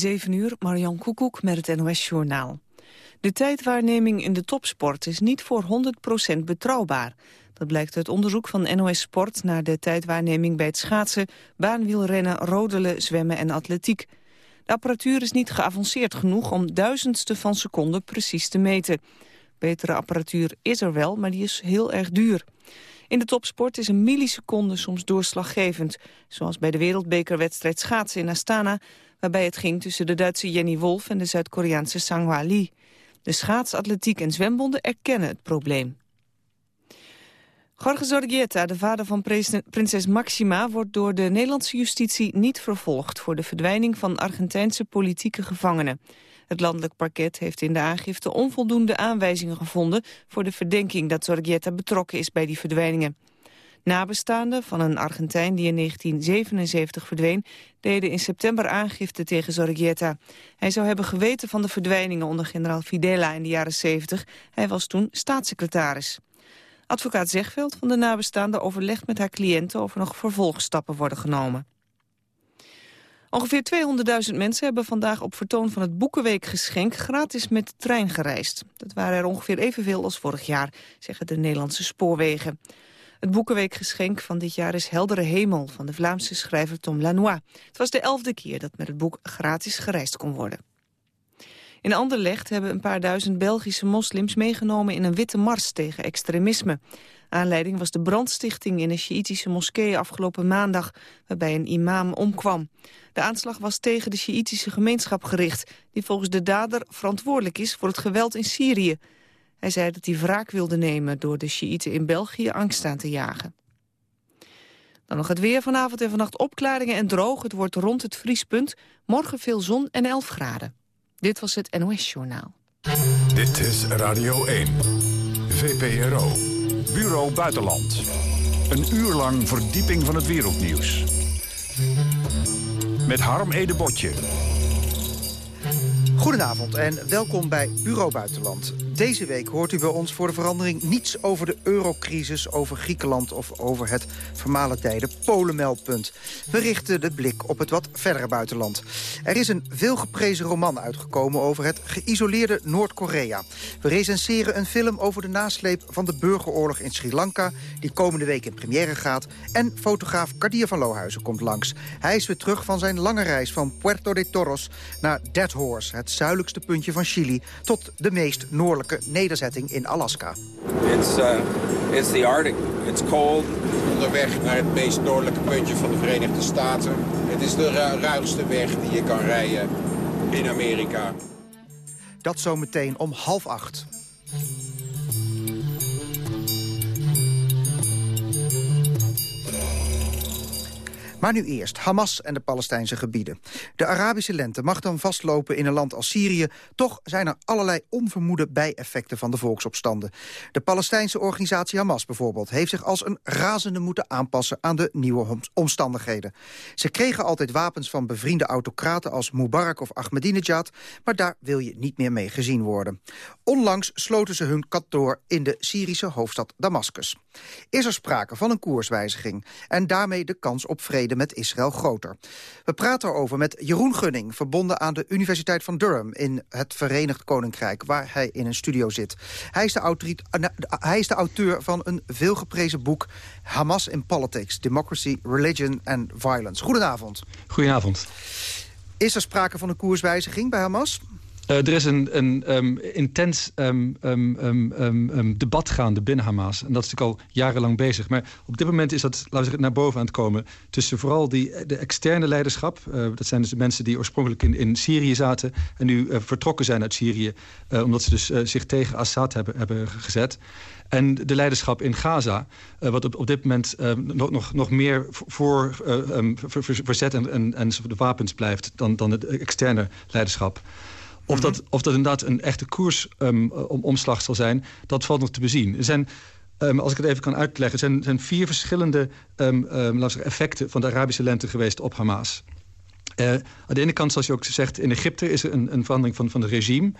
7 uur, Marjan Koekoek met het NOS-journaal. De tijdwaarneming in de topsport is niet voor 100% betrouwbaar. Dat blijkt uit onderzoek van NOS Sport naar de tijdwaarneming bij het schaatsen, baanwielrennen, rodelen, zwemmen en atletiek. De apparatuur is niet geavanceerd genoeg om duizendste van seconde precies te meten. Betere apparatuur is er wel, maar die is heel erg duur. In de topsport is een milliseconde soms doorslaggevend. Zoals bij de wereldbekerwedstrijd schaatsen in Astana... waarbij het ging tussen de Duitse Jenny Wolf en de Zuid-Koreaanse Sanghwa Lee. De schaatsatletiek en zwembonden erkennen het probleem. Jorge Zorgieta, de vader van prinses Maxima... wordt door de Nederlandse justitie niet vervolgd... voor de verdwijning van Argentijnse politieke gevangenen. Het landelijk parket heeft in de aangifte onvoldoende aanwijzingen gevonden... voor de verdenking dat Zorgieta betrokken is bij die verdwijningen. Nabestaanden van een Argentijn die in 1977 verdween... deden in september aangifte tegen Zorgieta. Hij zou hebben geweten van de verdwijningen onder generaal Fidela in de jaren 70. Hij was toen staatssecretaris. Advocaat Zegveld van de nabestaanden overlegt met haar cliënten... of er nog vervolgstappen worden genomen. Ongeveer 200.000 mensen hebben vandaag op vertoon van het Boekenweekgeschenk gratis met de trein gereisd. Dat waren er ongeveer evenveel als vorig jaar, zeggen de Nederlandse spoorwegen. Het Boekenweekgeschenk van dit jaar is Heldere Hemel van de Vlaamse schrijver Tom Lanois. Het was de elfde keer dat met het boek gratis gereisd kon worden. In Anderlecht hebben een paar duizend Belgische moslims meegenomen in een witte mars tegen extremisme. Aanleiding was de brandstichting in een Sjiïtische moskee afgelopen maandag, waarbij een imam omkwam. De aanslag was tegen de Sjiïtische gemeenschap gericht, die volgens de dader verantwoordelijk is voor het geweld in Syrië. Hij zei dat hij wraak wilde nemen door de Sjiïten in België angst aan te jagen. Dan nog het weer vanavond en vannacht opklaringen en droog. Het wordt rond het vriespunt. Morgen veel zon en 11 graden. Dit was het NOS Journaal. Dit is Radio 1. VPRO. Bureau Buitenland. Een uur lang verdieping van het wereldnieuws. Met Harm Edebotje. Goedenavond en welkom bij Bureau Buitenland. Deze week hoort u bij ons voor de verandering niets over de eurocrisis, over Griekenland of over het vermalendijde Polenmeldpunt. We richten de blik op het wat verdere buitenland. Er is een veelgeprezen roman uitgekomen over het geïsoleerde Noord-Korea. We recenseren een film over de nasleep van de burgeroorlog in Sri Lanka, die komende week in première gaat. En fotograaf Kadir van Lohuizen komt langs. Hij is weer terug van zijn lange reis van Puerto de Toros naar Dead Horse, het zuidelijkste puntje van Chili, tot de meest noordelijke nederzetting in Alaska. It's, uh, it's the Arctic. It's cold. Onderweg naar het meest noordelijke puntje van de Verenigde Staten. Het is de ruigste weg die je kan rijden in Amerika. Dat zometeen om half acht. Maar nu eerst, Hamas en de Palestijnse gebieden. De Arabische lente mag dan vastlopen in een land als Syrië... toch zijn er allerlei onvermoede bijeffecten van de volksopstanden. De Palestijnse organisatie Hamas bijvoorbeeld... heeft zich als een razende moeten aanpassen aan de nieuwe omstandigheden. Ze kregen altijd wapens van bevriende autocraten als Mubarak of Ahmadinejad... maar daar wil je niet meer mee gezien worden. Onlangs sloten ze hun kantoor in de Syrische hoofdstad Damascus. Is er sprake van een koerswijziging en daarmee de kans op vrede met Israël groter. We praten erover met Jeroen Gunning, verbonden aan de Universiteit van Durham... in het Verenigd Koninkrijk, waar hij in een studio zit. Hij is de, eh, hij is de auteur van een veelgeprezen boek... Hamas in Politics, Democracy, Religion and Violence. Goedenavond. Goedenavond. Is er sprake van een koerswijziging bij Hamas? Uh, er is een, een um, intens um, um, debat gaande binnen Hamas. En dat is natuurlijk al jarenlang bezig. Maar op dit moment is dat laten we zeggen, naar boven aan het komen. Tussen vooral die, de externe leiderschap. Uh, dat zijn dus de mensen die oorspronkelijk in, in Syrië zaten... en nu vertrokken zijn uit Syrië... omdat ze dus zich tegen Assad hebben, hebben gezet. En de leiderschap in Gaza, wat op, op dit moment nog, nog, nog meer voor verzet en, en, en de wapens blijft dan, dan het externe leiderschap. Of, mhm. dat, of dat inderdaad een echte koersomslag um, zal zijn, dat valt nog te bezien. Er zijn, um, als ik het even kan uitleggen... er zijn, zijn vier verschillende um, zeggen, effecten van de Arabische lente geweest op Hamas. Uh, aan de ene kant, zoals je ook zegt, in Egypte is er een, een verandering van, van het regime.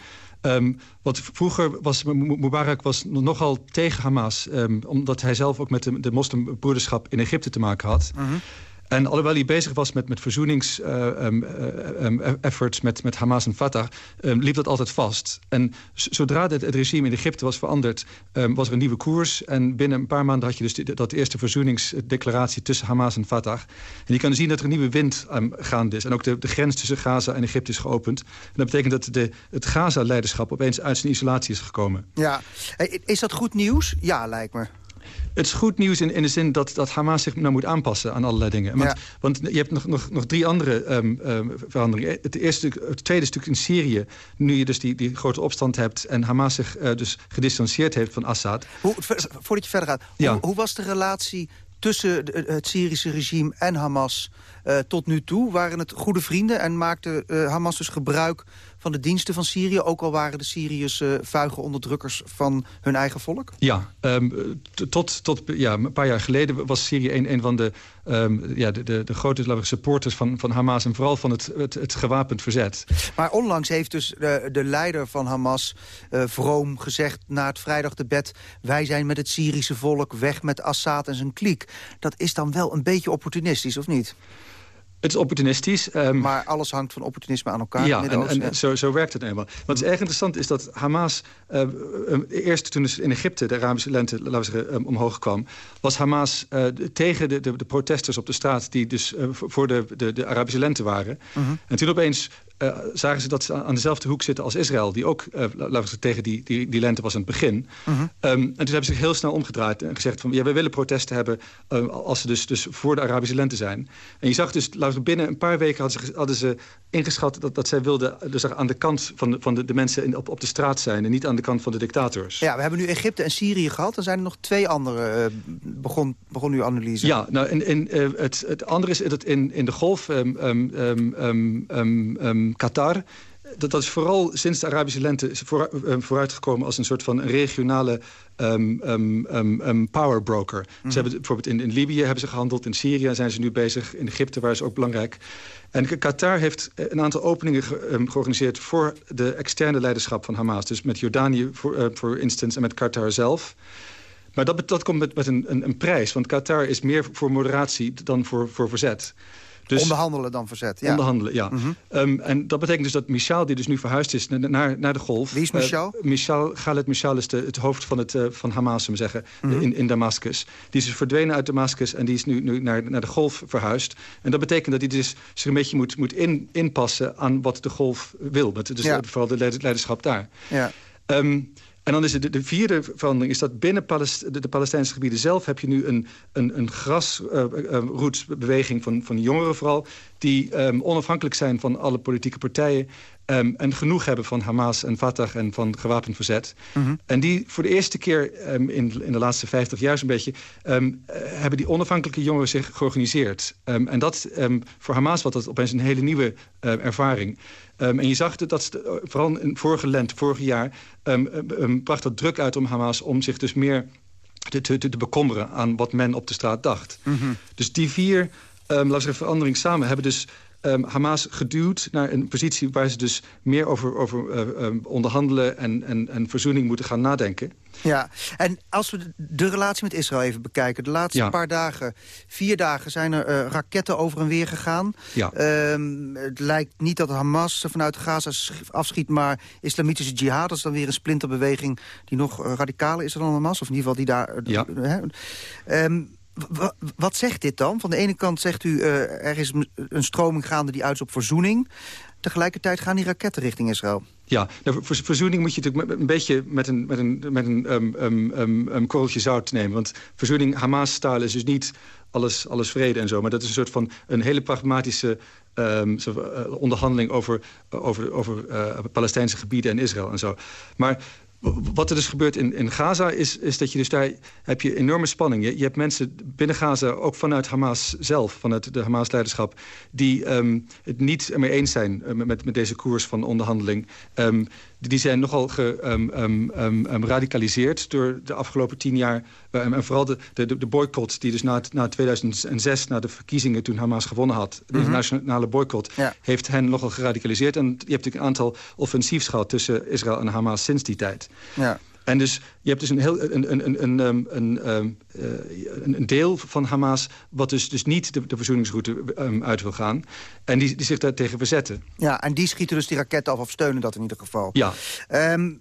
Um, wat vroeger was, Mubarak was nogal tegen Hamas... Um, omdat hij zelf ook met de, de moslimbroederschap in Egypte te maken had. Uh En alhoewel hij bezig was met, met verzoeningsefforts met, met Hamas en Fatah... liep dat altijd vast. En zodra het, het regime in Egypte was veranderd... was er een nieuwe koers. En binnen een paar maanden had je dus dat eerste verzoeningsdeclaratie... tussen Hamas en Fatah. En je kan zien dat er een nieuwe wind gaande is. En ook de, de grens tussen Gaza en Egypte is geopend. En dat betekent dat de, het Gaza-leiderschap opeens uit zijn isolatie is gekomen. Ja, is dat goed nieuws? Ja, lijkt me. Het is goed nieuws in, in de zin dat, dat Hamas zich nou moet aanpassen aan allerlei dingen. Want, want je hebt nog, nog, nog drie andere um, veranderingen. Het, eerste, het tweede stuk in Syrië, nu je dus die, die grote opstand hebt... en Hamas zich uh, dus gedistanceerd heeft van Assad. Hoe, voordat je verder gaat, hoe, hoe was de relatie tussen het Syrische regime en Hamas uh, tot nu toe? Waren het goede vrienden en maakte uh, Hamas dus gebruik van de diensten van Syrië... ook al waren de Syriërs uh, vuige onderdrukkers van hun eigen volk? Ja, um, tot, tot ja, een paar jaar geleden was Syrië een, een van de, um, ja, de, de, de grote supporters van, van Hamas... en vooral van het, het, het gewapend verzet. Maar onlangs heeft dus de, de leider van Hamas, uh, Vroom, gezegd... na het vrijdagdebed, wij zijn met het Syrische volk weg met Assad en zijn kliek. Dat is dan wel een beetje opportunistisch, of niet? Het is opportunistisch. Um, maar alles hangt van opportunisme aan elkaar. Ja, en, en zo, zo, werkt het eenmaal. Wat is erg interessant is dat Hamas... Uh, um, eerst toen in Egypte de Arabische lente laten we zeggen, um, omhoog kwam... was Hamas uh, tegen de, de, de, protesters op de straat... die dus uh, voor de, de, de, Arabische lente waren. -huh. En toen opeens uh, zagen ze dat ze aan dezelfde hoek zitten als Israël... die ook, uh, laten we zeggen, tegen die, die, die lente was aan het begin. Uh -huh. um, en toen hebben ze zich heel snel omgedraaid en gezegd... van ja, we willen protesten hebben uh, als ze dus, dus voor de Arabische lente zijn. En je zag dus, laten we binnen een paar weken hadden ze, hadden ze ingeschat... dat, dat zij wilden dus aan de kant van de, van de, de mensen in, op, op de straat zijn... en niet aan de kant van de dictators. Ja, we hebben nu Egypte en Syrië gehad. Dan zijn er nog twee andere, begon, begon uw analyse. Ja, nou, in, in, het, het andere is dat in, in de golf... Um, um, Qatar dat, dat is vooral sinds de Arabische lente voor, uh, vooruitgekomen... als een soort van regionale um, um, um, power broker. Mm. Ze hebben bijvoorbeeld in, in Libië hebben ze gehandeld, in Syrië zijn ze nu bezig... in Egypte, waar is ook belangrijk. En Qatar heeft een aantal openingen ge, georganiseerd... voor de externe leiderschap van Hamas. Dus met Jordanië, voor, uh, voor instance, en met Qatar zelf... Maar dat, dat komt met, met een, een, een, prijs. Want Qatar is meer voor moderatie dan voor, voor verzet. Dus onderhandelen dan verzet. Ja. Onderhandelen, ja. Mm -hmm. um, en dat betekent dus dat Michel, die dus nu verhuisd is naar, naar de golf... Wie is Michel? Uh, Michel, Khaled Michel is de, het hoofd van, het, uh, van Hamas, we zeggen, mm -hmm. in, in Damascus. Die is dus verdwenen uit Damascus en die is nu, nu naar, naar de golf verhuisd. En dat betekent dat hij dus zich een beetje moet, moet in, inpassen aan wat de golf wil. Met, dus ja. vooral de leiderschap daar. Ja. Um, en dan is de, de vierde verandering is dat binnen Palest, de, Palestijnse gebieden zelf... heb je nu een, een, een grasroetsbeweging uh, uh, van, van jongeren vooral... die um, onafhankelijk zijn van alle politieke partijen... Um, en genoeg hebben van Hamas en Fatah en van gewapend verzet. Mm -hmm. En die voor de eerste keer um, in, in de laatste 50 jaar zo'n beetje... Um, uh, hebben die onafhankelijke jongeren zich georganiseerd. en dat voor Hamas was dat opeens een hele nieuwe uh, ervaring. en je zag dat, dat vooral in vorige lente, vorig jaar... bracht dat druk uit om Hamas om zich dus meer te, te, te bekommeren... aan wat men op de straat dacht. Mm -hmm. Dus die vier... laten we zeggen, verandering samen hebben dus um, Hamas geduwd naar een positie... waar ze dus meer over, over uh, um, onderhandelen en, en, en verzoening moeten gaan nadenken. Ja, en als we de relatie met Israël even bekijken. De laatste ja. paar dagen, vier dagen, zijn er uh, raketten over en weer gegaan. Ja. Um, het lijkt niet dat Hamas vanuit Gaza afschiet... maar islamitische jihad, dat is dan weer een splinterbeweging... die nog uh, radicaler is dan Hamas, of in ieder geval die daar... Ja. Wat zegt dit dan? Van de ene kant zegt u, uh, er is een stroming gaande die uit op verzoening. Tegelijkertijd gaan die raketten richting Israël. Ja, nou, voor verzoening moet je natuurlijk een beetje met een, met een, met een um, korreltje zout nemen. Want verzoening, Hamas-stijl is dus niet alles, alles vrede en zo. Maar dat is een soort van een hele pragmatische um, onderhandeling over, over, over uh, Palestijnse gebieden en Israël en zo. Maar wat er dus gebeurt in, in Gaza is, is dat je dus daar heb je enorme spanning. Je, je hebt mensen binnen Gaza, ook vanuit Hamas zelf, vanuit de Hamas-leiderschap, die um, het niet ermee eens zijn uh, met, met deze koers van onderhandeling. Um, die zijn nogal geradicaliseerd um, um, door de afgelopen tien jaar. Uh, en vooral de, de, de boycott die dus na, na 2006, na de verkiezingen toen Hamas gewonnen had... de -hmm. internationale boycott, ja. heeft hen nogal geradicaliseerd. En je hebt natuurlijk een aantal offensiefs gehad tussen Israël en Hamas sinds die tijd. Ja. En dus je hebt dus een, heel, een, een, een, een, een, een, een deel van Hamas... wat dus, dus niet de, de verzoeningsroute uit wil gaan. En die, die zich daartegen verzetten. Ja, en die schieten dus die raketten af of steunen dat in ieder geval. Ja. Um,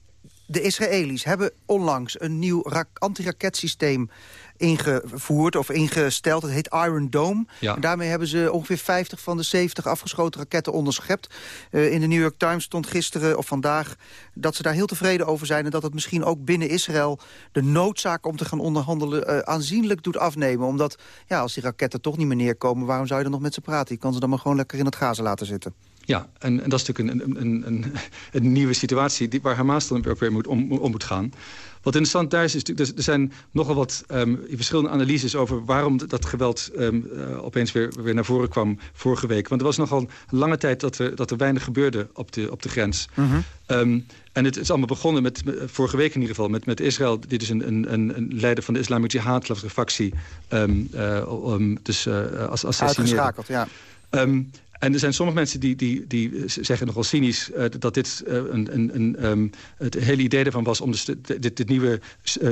de Israëli's hebben onlangs een nieuw antiraketsysteem ingevoerd of ingesteld. Het heet Iron Dome. Ja. En daarmee hebben ze ongeveer 50 van de 70 afgeschoten raketten onderschept. Uh, in de New York Times stond gisteren of vandaag dat ze daar heel tevreden over zijn... en dat het misschien ook binnen Israël de noodzaak om te gaan onderhandelen... Uh, aanzienlijk doet afnemen. Omdat ja, als die raketten toch niet meer neerkomen... waarom zou je dan nog met ze praten? Je kan ze dan maar gewoon lekker in het gazen laten zitten. Ja, en, en dat is natuurlijk een, een, een, een nieuwe situatie... Die, waar Hamas dan ook weer moet, om, om moet gaan. Wat interessant daar is, is er zijn nogal wat um, verschillende analyses over waarom dat geweld um, uh, opeens weer, weer naar voren kwam vorige week. Want er was nogal een lange tijd dat er, dat er weinig gebeurde op de, op de grens. Mm -hmm. um, en het is allemaal begonnen met, vorige week in ieder geval, met, met Israël. Dit is een, een, een leider van de Islamic Jihad, de factie. Uh, dus uh, als Uitgeschakeld, ja. En er zijn sommige mensen die, die, die zeggen nogal cynisch... Uh, dat dit uh, een, een, een, um, het hele idee ervan was... om dus dit, dit nieuwe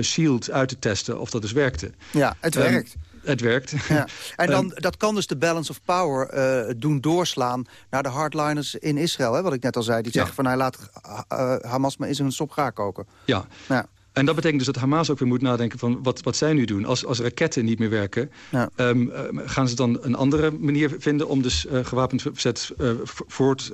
shield uit te testen of dat dus werkte. Ja, het werkt. Um, het werkt. Ja. En dan, dat kan dus de balance of power uh, doen doorslaan naar de hardliners in Israël. Hè, wat ik net al zei. Die zeggen ja. van hij laat uh, Hamas maar eens een sop gaar koken. Ja. ja. En dat betekent dus dat Hamas ook weer moet nadenken van wat, wat zij nu doen. Als, als raketten niet meer werken, ja. um, uh, gaan ze dan een andere manier vinden... om dus uh, gewapend verzet uh, voort,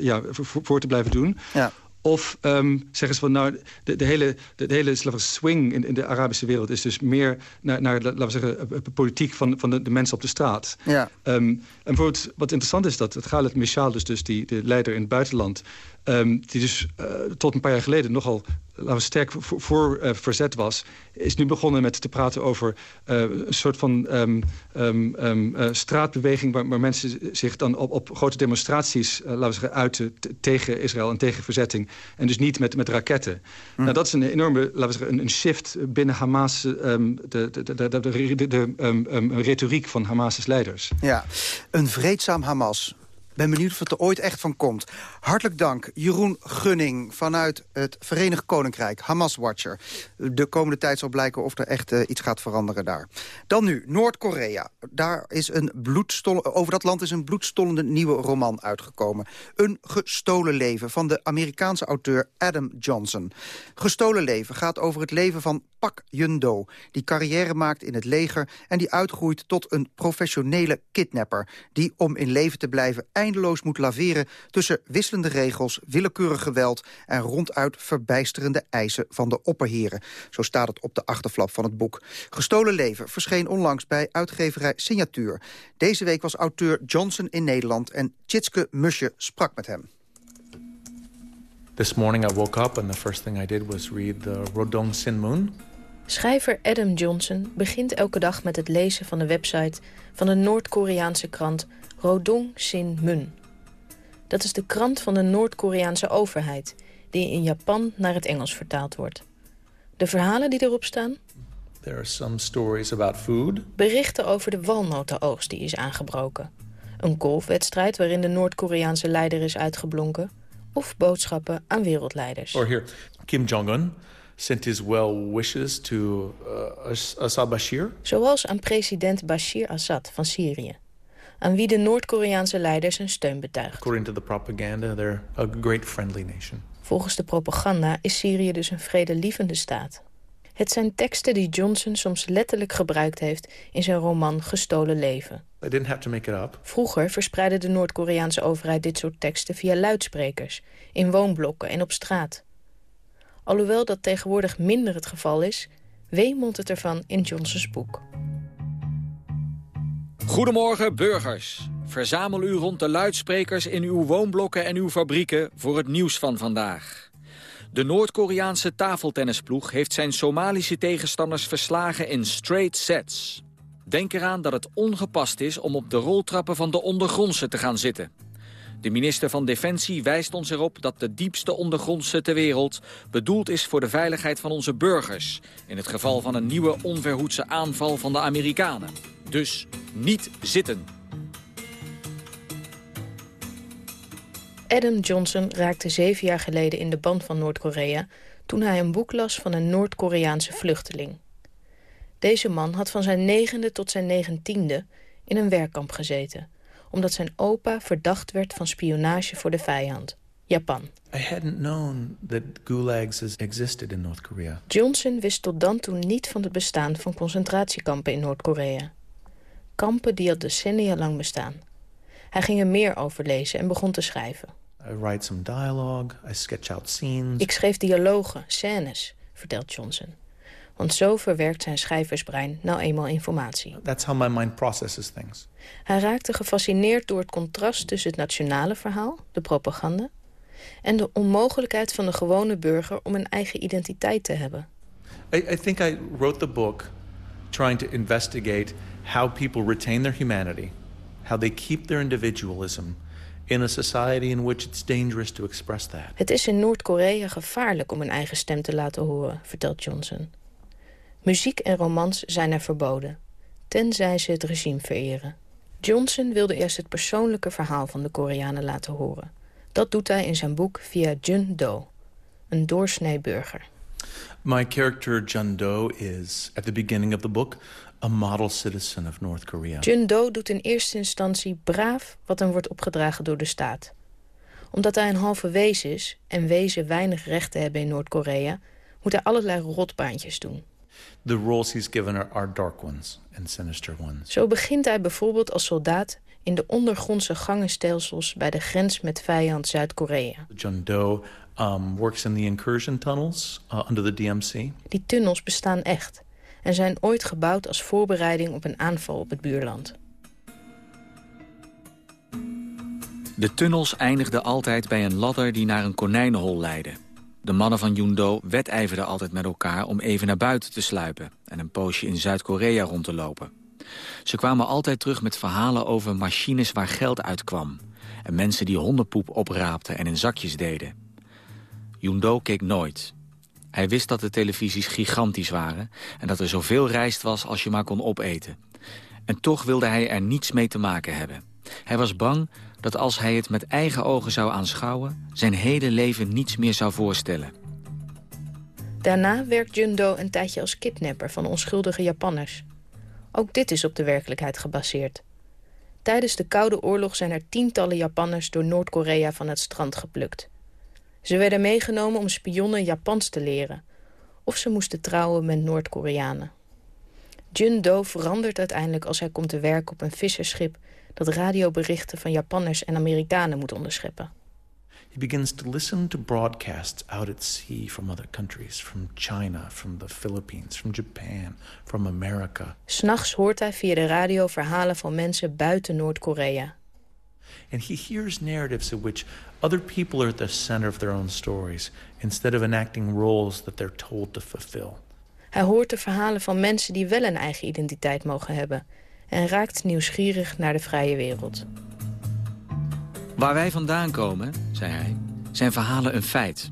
ja, voor te blijven doen? Ja. Of um, zeggen ze van nou, de, de hele, de, de hele swing in, in, de Arabische wereld is dus meer naar, naar laten we zeggen, politiek van, van de, de mensen op de straat. Ja. Um, en bijvoorbeeld, wat interessant is dat het Khaled Mishal, dus, dus die, de leider in het buitenland, um, die dus uh, tot een paar jaar geleden nogal laten we sterk voor, voor uh, verzet was... is nu begonnen met te praten over uh, een soort van um, um, uh, straatbeweging... Waar, waar, mensen zich dan op, op grote demonstraties laten we zeggen, uiten tegen Israël en tegen verzetting. En dus niet met, met raketten. Hm. Nou, dat is een enorme laten we zeggen, een, een shift binnen Hamas... Um, de, de, de, de, de, de, de retoriek van Hamas' leiders. Ja, een vreedzaam Hamas ben benieuwd het er ooit echt van komt. Hartelijk dank, Jeroen Gunning vanuit het Verenigd Koninkrijk, Hamas-watcher. De komende tijd zal blijken of er echt uh, iets gaat veranderen daar. Dan nu, Noord-Korea. Daar is een over dat land is een bloedstollende nieuwe roman uitgekomen. Een gestolen leven van de Amerikaanse auteur Adam Johnson. Gestolen leven gaat over het leven van Pak Yun-do... die carrière maakt in het leger en die uitgroeit tot een professionele kidnapper... die om in leven te blijven eindeloos moet laveren... tussen wisselende regels, willekeurig geweld... en ronduit verbijsterende eisen van de opperheren. Zo staat het op de achterflap van het boek. Gestolen leven verscheen onlangs bij uitgeverij Signatuur. Deze week was auteur Johnson in Nederland... en Tjitske Musje sprak met hem. This morning I woke up and the first thing I did was read the Rodong Sinmun. Schrijver Adam Johnson begint elke dag met het lezen van de website van de Noord-Koreaanse krant Rodong Sinmun. Dat is de krant van de Noord-Koreaanse overheid, die in Japan naar het Engels vertaald wordt. De verhalen die erop staan? There are some stories about food. Berichten over de walnotenoogst die is aangebroken. Een golfwedstrijd waarin de Noord-Koreaanse leider is uitgeblonken of boodschappen aan wereldleiders. Or here, Kim Jong-un sent his well wishes to uh, Assad Bashir. Zoals aan president Bashir Assad van Syrië. Aan wie de Noord-Koreaanse leider zijn steun betuigt. According to the propaganda, they're a great friendly nation. Volgens de propaganda is Syrië dus een vredelievende staat. Het zijn teksten die Johnson soms letterlijk gebruikt heeft in zijn roman Gestolen Leven. I didn't have to make it up. Vroeger verspreidde de Noord-Koreaanse overheid dit soort teksten via luidsprekers, in woonblokken en op straat. Alhoewel dat tegenwoordig minder het geval is, wemelt het ervan in Johnsons boek. Goedemorgen burgers. Verzamel u rond de luidsprekers in uw woonblokken en uw fabrieken voor het nieuws van vandaag. De Noord-Koreaanse tafeltennisploeg heeft zijn Somalische tegenstanders verslagen in straight sets. Denk eraan dat het ongepast is om op de roltrappen van de ondergrondse te gaan zitten. De minister van Defensie wijst ons erop dat de diepste ondergrondse ter wereld bedoeld is voor de veiligheid van onze burgers. In het geval van een nieuwe onverhoedse aanval van de Amerikanen. Dus niet zitten. Adam Johnson raakte zeven jaar geleden in de band van Noord-Korea... toen hij een boek las van een Noord-Koreaanse vluchteling. Deze man had van zijn negende tot zijn negentiende in een werkkamp gezeten... omdat zijn opa verdacht werd van spionage voor de vijand, Japan. I hadn't known that gulags existed in North Korea. Johnson wist tot dan toe niet van het bestaan van concentratiekampen in Noord-Korea. Kampen die al decennia lang bestaan. Hij ging er meer over lezen en begon te schrijven. I write some dialogue, I sketch out scenes. Ik schreef dialogen, scènes, vertelt Johnson. Want zo verwerkt zijn schrijversbrein nou eenmaal informatie. That's how my mind processes things. Hij raakte gefascineerd door het contrast tussen het nationale verhaal, de propaganda... en de onmogelijkheid van de gewone burger om een eigen identiteit te hebben. I, I think I wrote the book trying to investigate how people retain their humanity, how they keep their individualism in a society in which it's dangerous to express that. Het is in Noord-Korea gevaarlijk om een eigen stem te laten horen, vertelt Johnson. Muziek en romans zijn er verboden, tenzij ze het regime vereren. Johnson wilde eerst het persoonlijke verhaal van de Koreanen laten horen. Dat doet hij in zijn boek via Jun Do, een doorsnee burger. My character Jun Do is, at the beginning of the book, a model citizen of North Korea. Jun Do doet in eerste instantie braaf wat hem wordt opgedragen door de staat. Omdat hij een halve wezen is en wezen weinig rechten hebben in Noord-Korea... moet hij allerlei rotbaantjes doen. The roles he's given are, are dark ones and sinister ones. Zo begint hij bijvoorbeeld als soldaat in de ondergrondse gangenstelsels bij de grens met vijand Zuid-Korea. Jun Do um, works in the incursion tunnels uh, under the DMC. Die tunnels bestaan echt en zijn ooit gebouwd als voorbereiding op een aanval op het buurland. De tunnels eindigden altijd bij een ladder die naar een konijnenhol leidde. De mannen van Yundo wedijverden altijd met elkaar om even naar buiten te sluipen... en een poosje in Zuid-Korea rond te lopen. Ze kwamen altijd terug met verhalen over machines waar geld uitkwam... en mensen die hondenpoep opraapten en in zakjes deden. Yundo keek nooit. Hij wist dat de televisies gigantisch waren... en dat er zoveel rijst was als je maar kon opeten. En toch wilde hij er niets mee te maken hebben. Hij was bang dat als hij het met eigen ogen zou aanschouwen... zijn hele leven niets meer zou voorstellen. Daarna werkt Jundo een tijdje als kidnapper van onschuldige Japanners. Ook dit is op de werkelijkheid gebaseerd. Tijdens de Koude Oorlog zijn er tientallen Japanners door Noord-Korea van het strand geplukt. Ze werden meegenomen om spionnen Japans te leren. Of ze moesten trouwen met Noord-Koreanen. Jun Do verandert uiteindelijk als hij komt te werken op een visserschip... dat radioberichten van Japanners en Amerikanen moet onderscheppen. He begins to listen to broadcasts out at sea from other countries, from China, from the Philippines, from Japan, from America. S'nachts hoort hij via de radio verhalen van mensen buiten Noord-Korea. And he hears narratives in which other people are at the center of their own stories, instead of enacting roles that they're told to fulfill. Hij hoort de verhalen van mensen die wel een eigen identiteit mogen hebben... en raakt nieuwsgierig naar de vrije wereld. Waar wij vandaan komen, zei hij, zijn verhalen een feit.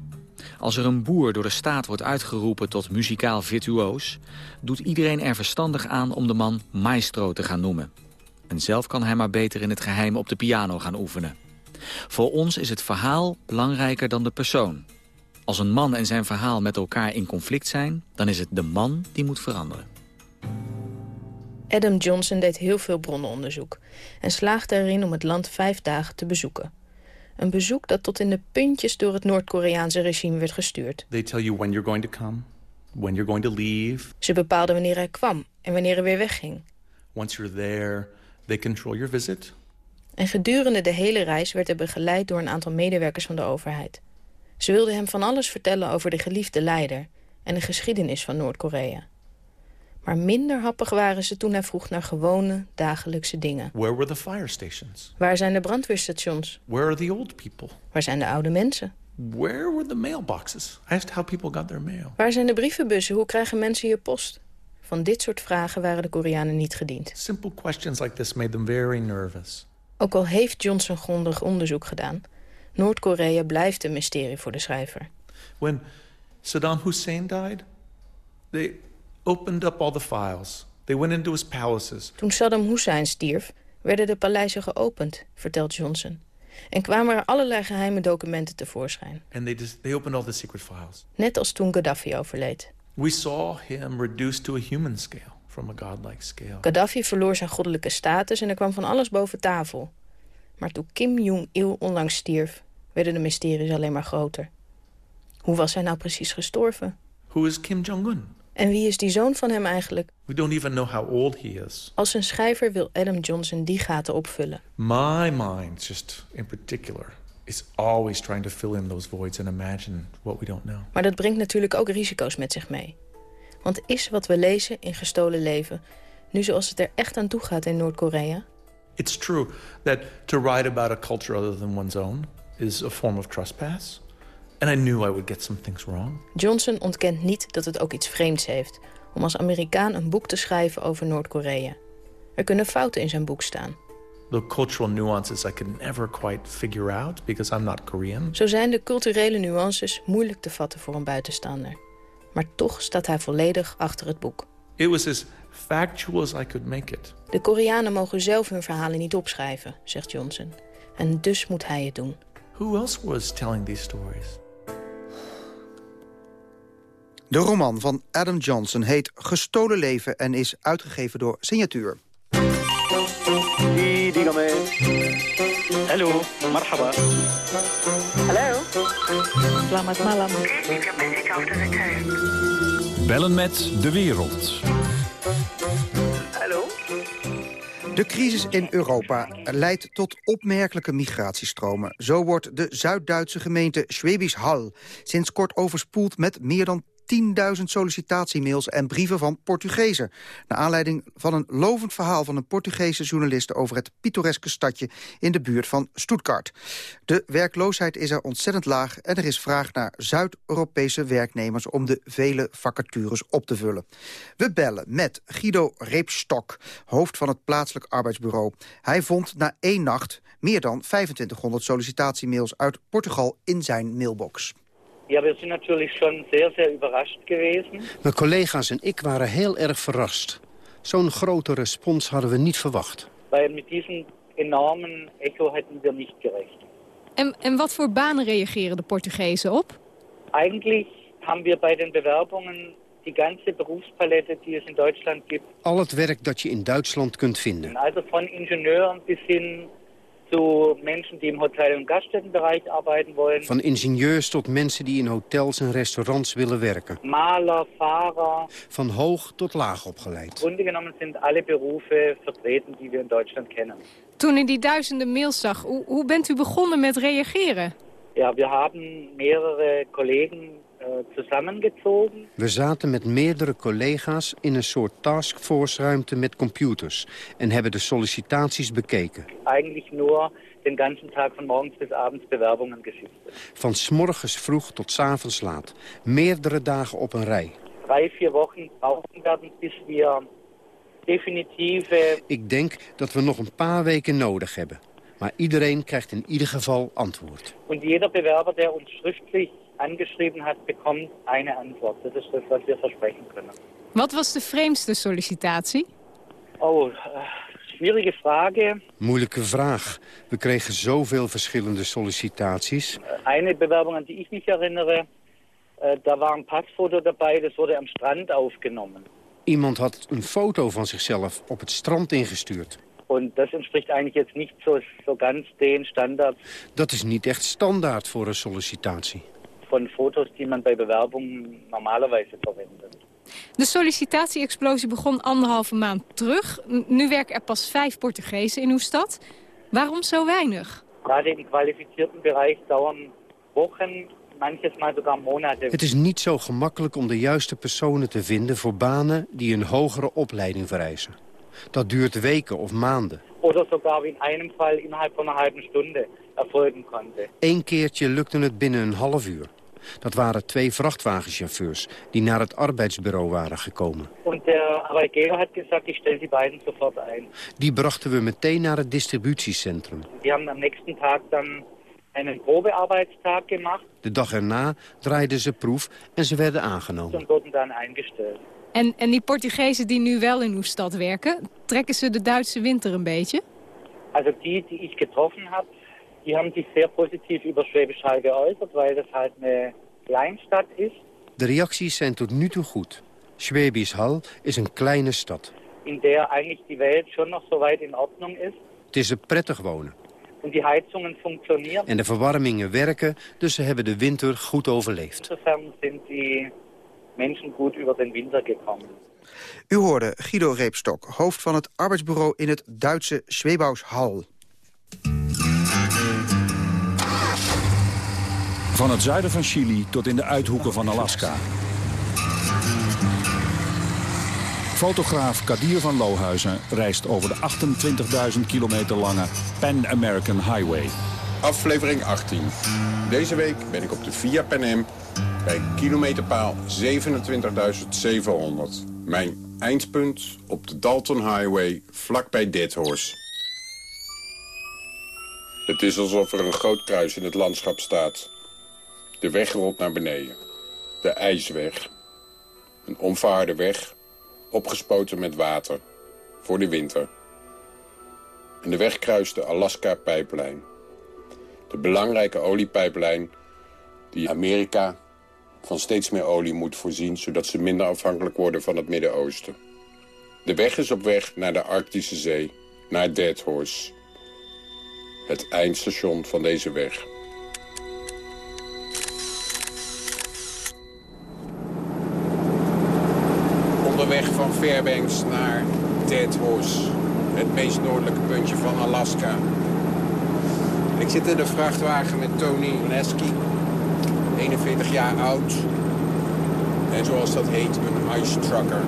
Als er een boer door de staat wordt uitgeroepen tot muzikaal virtuoos... doet iedereen er verstandig aan om de man maestro te gaan noemen. En zelf kan hij maar beter in het geheim op de piano gaan oefenen. Voor ons is het verhaal belangrijker dan de persoon. Als een man en zijn verhaal met elkaar in conflict zijn... dan is het de man die moet veranderen. Adam Johnson deed heel veel bronnenonderzoek... en slaagde erin om het land vijf dagen te bezoeken. Een bezoek dat tot in de puntjes door het Noord-Koreaanse regime werd gestuurd. They tell you when you're going to come, when you're going to leave. Ze bepaalden wanneer hij kwam en wanneer hij weer wegging. Once you're there, they control your visit. En gedurende de hele reis werd hij begeleid door een aantal medewerkers van de overheid. Ze wilden hem van alles vertellen over de geliefde leider... en de geschiedenis van Noord-Korea. Maar minder happig waren ze toen hij vroeg naar gewone, dagelijkse dingen. Where were the fire stations? Waar zijn de brandweerstations? Where are the old people? Waar zijn de oude mensen? Where were the mailboxes? I asked how people got their mail. Waar zijn de brievenbussen? Hoe krijgen mensen hier post? Van dit soort vragen waren de Koreanen niet gediend. Simple questions like this made them very nervous. Ook al heeft Johnson grondig onderzoek gedaan... Noord-Korea blijft een mysterie voor de schrijver. When Saddam Hussein died, they opened up all the files. They went into his palaces. Toen Saddam Hussein stierf, werden de paleizen geopend, vertelt Johnson. En kwamen er allerlei geheime documenten tevoorschijn. And they just they opened all the secret files. Net als toen Gaddafi overleed. We saw him reduced to a human scale from a godlike scale. Gaddafi verloor zijn goddelijke status en er kwam van alles boven tafel. Maar toen Kim Jong-il onlangs stierf, werden de mysteries alleen maar groter. Hoe was hij nou precies gestorven? Who is Kim Jong-un? En wie is die zoon van hem eigenlijk? We don't even know how old he is. Als een schrijver wil Adam Johnson die gaten opvullen. My mind, just in particular, is always trying to fill in those voids and imagine what we don't know. Maar dat brengt natuurlijk ook risico's met zich mee. Want is wat we lezen in Gestolen Leven... nu zoals het er echt aan toe gaat in Noord-Korea? It's true that to write about a culture other than one's own is a form of trespass. And I knew I would get some things wrong. Johnson ontkent niet dat het ook iets vreemds heeft... om als Amerikaan een boek te schrijven over Noord-Korea. Er kunnen fouten in zijn boek staan. The cultural nuances I could never quite figure out because I'm not Korean. Zo zijn de culturele nuances moeilijk te vatten voor een buitenstaander. Maar toch staat hij volledig achter het boek. It was as factual as I could make it. De Koreanen mogen zelf hun verhalen niet opschrijven, zegt Johnson. En dus moet hij het doen. Who else was telling these stories? De roman van Adam Johnson heet Gestolen Leven en is uitgegeven door Signatuur. Hallo, marhaba. Hallo. Selamat malam. Bellen met de wereld. Hallo. De crisis in Europa leidt tot opmerkelijke migratiestromen. Zo wordt de Zuid-Duitse gemeente Schwäbisch Hall sinds kort overspoeld met meer dan 10.000 sollicitatiemails en brieven van Portugezen. Naar aanleiding van een lovend verhaal van een Portugese journaliste... over het pittoreske stadje in de buurt van Stuttgart. De werkloosheid is er ontzettend laag... en er is vraag naar Zuid-Europese werknemers... om de vele vacatures op te vullen. We bellen met Guido Reepstok, hoofd van het plaatselijk arbeidsbureau. Hij vond na één nacht meer dan 2500 sollicitatiemails uit Portugal in zijn mailbox. Ja, we zijn natuurlijk schon zeer, zeer überrascht gewesen. Mijn collega's en ik waren heel erg verrast. Zo'n grote respons hadden we niet verwacht. Weil mit diesem enormen Echo hätten wir nicht gerechnet. En, en wat voor banen reageren de Portugezen op? Eigentlich haben wir bei den Bewerbungen die ganze Berufspalette, die es in Deutschland gibt. Al het werk dat je in Duitsland kunt vinden. Also von Ingenieuren bis hin zu Menschen, die im Hotel- und Gaststättenbereich arbeiten wollen. Van ingenieurs tot mensen die in hotels en restaurants willen werken. Maler, Fahrer. Van hoog tot laag opgeleid. Grunde genommen sind alle Berufe vertreten, die wir in Deutschland kennen. Toen u die duizenden mails zag, hoe, hoe bent u begonnen met reageren? Ja, wir haben mehrere Kollegen äh, zusammengezogen. We zaten met meerdere collega's in een soort taskforce-ruimte met computers... en hebben de sollicitaties bekeken. Eigentlich nur den ganzen Tag von morgens bis abends Bewerbungen gesichtet. Van smorgens vroeg tot 's avonds laat. Meerdere dagen op een rij. Drei, vier Wochen brauchen werden, bis wir definitive... Ik denk dat we nog een paar weken nodig hebben. Maar iedereen krijgt in ieder geval antwoord. Und jeder Bewerber, der uns schriftlich angeschrieben hat, bekommt eine Antwort. Das ist das, was wir versprechen können. Wat was de vreemdste sollicitatie? Oh, äh, schwierige Frage. Moeilijke vraag. We kregen zoveel verschillende sollicitaties. Eine Bewerbung, an die ich mich erinnere, äh, da war ein Passfoto dabei, das wurde am Strand aufgenommen. Iemand had een foto van zichzelf op het strand ingestuurd. Und das entspricht eigentlich jetzt nicht so, so ganz den Standards Dat is niet echt standaard voor een sollicitatie. Von Fotos, die man bei Bewerbungen normalerweise verwendet. De sollicitatie-explosie begon anderhalve maand terug. Nu werken er pas vijf Portugezen in uw stad. Waarom zo weinig? Gerade im qualifizierten Bereich dauern Wochen, manches Mal sogar Monate. Het is niet zo gemakkelijk om de juiste personen te vinden voor banen die een hogere opleiding vereisen. Dat duurt weken of maanden. Oder sogar wie in einem Fall innerhalb von einer halben Stunde erfolgen konnte. Eén keertje lukte het binnen een half uur. Dat waren twee vrachtwagenchauffeurs die naar het arbeidsbureau waren gekomen. Und der Arbeitgeber hat gesagt, ich stelle die beiden sofort ein. Die brachten we meteen naar het distributiecentrum. Die haben am nächsten Tag dann einen Probearbeitstag gemacht De dag erna draaiden ze proef en ze werden aangenomen. wurden dann eingestellt. En, en die Portugezen die nu wel in uw stad werken... trekken ze de Duitse winter een beetje? Also die, die ich getroffen habe, die haben sich sehr positiv über Schwäbisch Hall geäußert, weil das halt eine Kleinstadt ist. De reacties zijn tot nu toe goed. Schwäbisch Hall is een kleine stad. in der eigentlich die Welt schon noch so weit in Ordnung ist. Het is er prettig wonen. Und die Heizungen funktionieren. En de verwarmingen werken, dus ze hebben de winter goed overleefd. Insofern sind die Menschen gut über den Winter gekommen. U hoorde Guido Reepstok, hoofd van het arbeidsbureau in het Duitse Schwebaushal. Van het zuiden van Chili tot in de uithoeken van Alaska. Fotograaf Kadir van Lohuizen reist over de 28.000 kilometer lange Pan American Highway. Aflevering 18. Deze week ben ik op de Via Pan Am bij kilometerpaal 27.700. Mijn eindpunt op de Dalton Highway vlakbij Deadhorse. Het is alsof er een groot kruis in het landschap staat. De weg rolt naar beneden. De ijsweg. Een omvaarde weg, opgespoten met water. Voor de winter. En de weg kruist de Alaska-pijplijn. De belangrijke oliepijplijn die Amerika van steeds meer olie moet voorzien... zodat ze minder afhankelijk worden van het Midden-Oosten. De weg is op weg naar de Arctische Zee, naar Deadhorse. Het eindstation van deze weg. Fairbanks naar Deadhorse, het meest noordelijke puntje van Alaska. Ik zit in de vrachtwagen met Tony Leski, 41 jaar oud. En zoals dat heet, een ice trucker.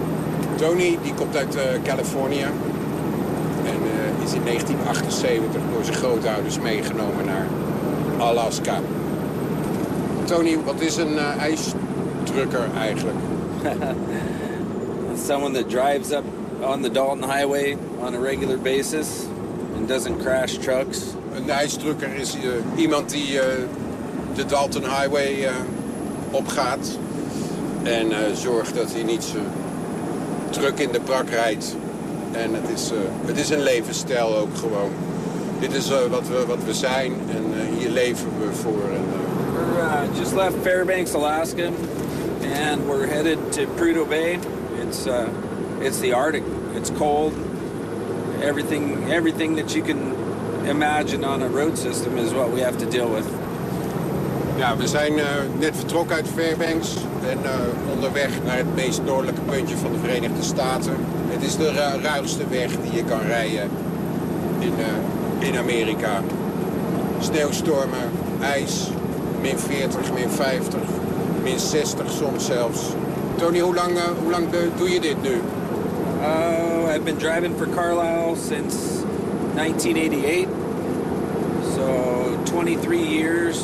Tony die komt uit uh, Californië. En uh, is in 1978 door zijn grootouders meegenomen naar Alaska. Tony, wat is een uh, ijstrucker eigenlijk? Someone that drives up on the Dalton Highway on a regular basis and doesn't crash trucks. Een ijstrucker is uh, iemand die uh, de Dalton Highway uh, opgaat. En zorgt dat hij niet zo druk in de brak rijdt. En het is, het is een levensstijl ook gewoon. Dit is wat, we, wat we zijn en hier leven we voor. En, we're just left Fairbanks, Alaska. And we're headed to Prudhoe Bay. It's, it's the Arctic. It's cold. Everything, everything that you can imagine on a road system is what we have to deal. Ja, we zijn uh, net vertrokken uit Fairbanks en uh, onderweg naar het meest noordelijke puntje van de Verenigde Staten. Het is de ru ruigste weg die je kan rijden in, uh, in Amerika. Sneeuwstormen, ijs, min 40, min 50, min 60 soms zelfs. Tony, hoe lang, hoe lang doe je dit nu? Uh, I've been driving for Carlisle since 1988. So 23 years,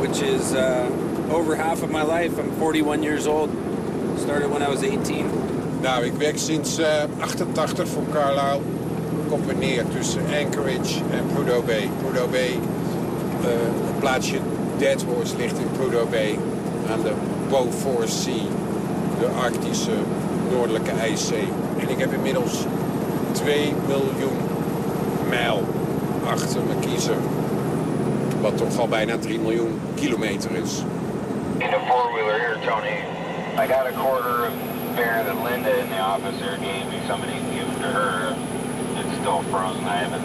which is uh, over half of my life. I'm 41 years old. Started when I was 18. Nou, ik werk sinds uh, 88 voor Carlisle. Kom weer neer tussen Anchorage en Prudhoe Bay. Prudhoe Bay, het plaatsje Deadhorse ligt in Prudhoe Bay aan de Beaufort Sea, de Arctische Noordelijke IJszee. En ik heb inmiddels 2 miljoen mijl achter me kiezen. Wat toch al bijna 3 miljoen kilometer is. In a four-wheeler here, Tony. I got a quarter of bear that Linda in the office there gave me. Somebody gave it to her. It's still frozen. I haven't...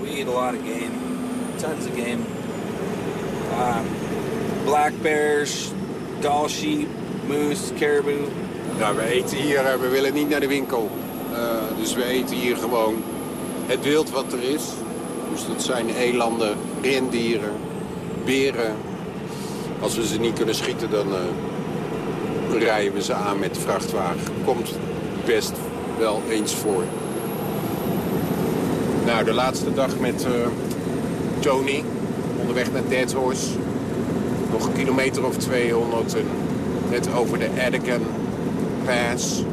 We eat a lot of game. Tons of game. Uh, black bears, Dall sheep, moose, caribou. Nou, we eten hier, we willen niet naar de winkel. Uh, dus we eten hier gewoon het wild wat er is. Dus dat zijn elanden, rendieren, beren. Als we ze niet kunnen schieten, dan uh, rijden we ze aan met de vrachtwagen. Komt best wel eens voor. Nou, de laatste dag met Tony. Onderweg naar Deadhorse. Nog een kilometer of 200. En net over de Adigan Pass.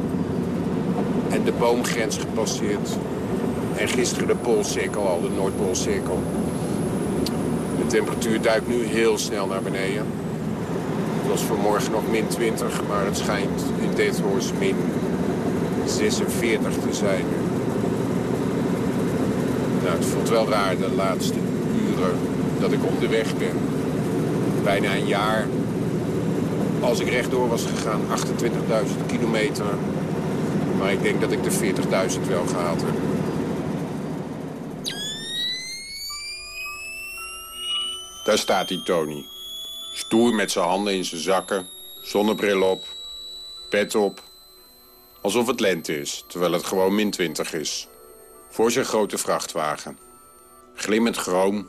En de boomgrens gepasseerd. En gisteren de Poolcirkel al, de Noordpoolcirkel. De temperatuur duikt nu heel snel naar beneden. Het was vanmorgen nog min 20, maar het schijnt in Deadhorse min 46 te zijn. Nou, het voelt wel raar de laatste andere dat ik op de weg ben. Bijna een jaar. Als ik rechtdoor was gegaan, 28.000 kilometer. Maar ik denk dat ik de 40.000 wel gehaald heb. Daar staat die Tony. Stoer met zijn handen in zijn zakken, zonnebril op, pet op. Alsof het lente is, terwijl het gewoon min 20 is. Voor zijn grote vrachtwagen. Glimmend chroom,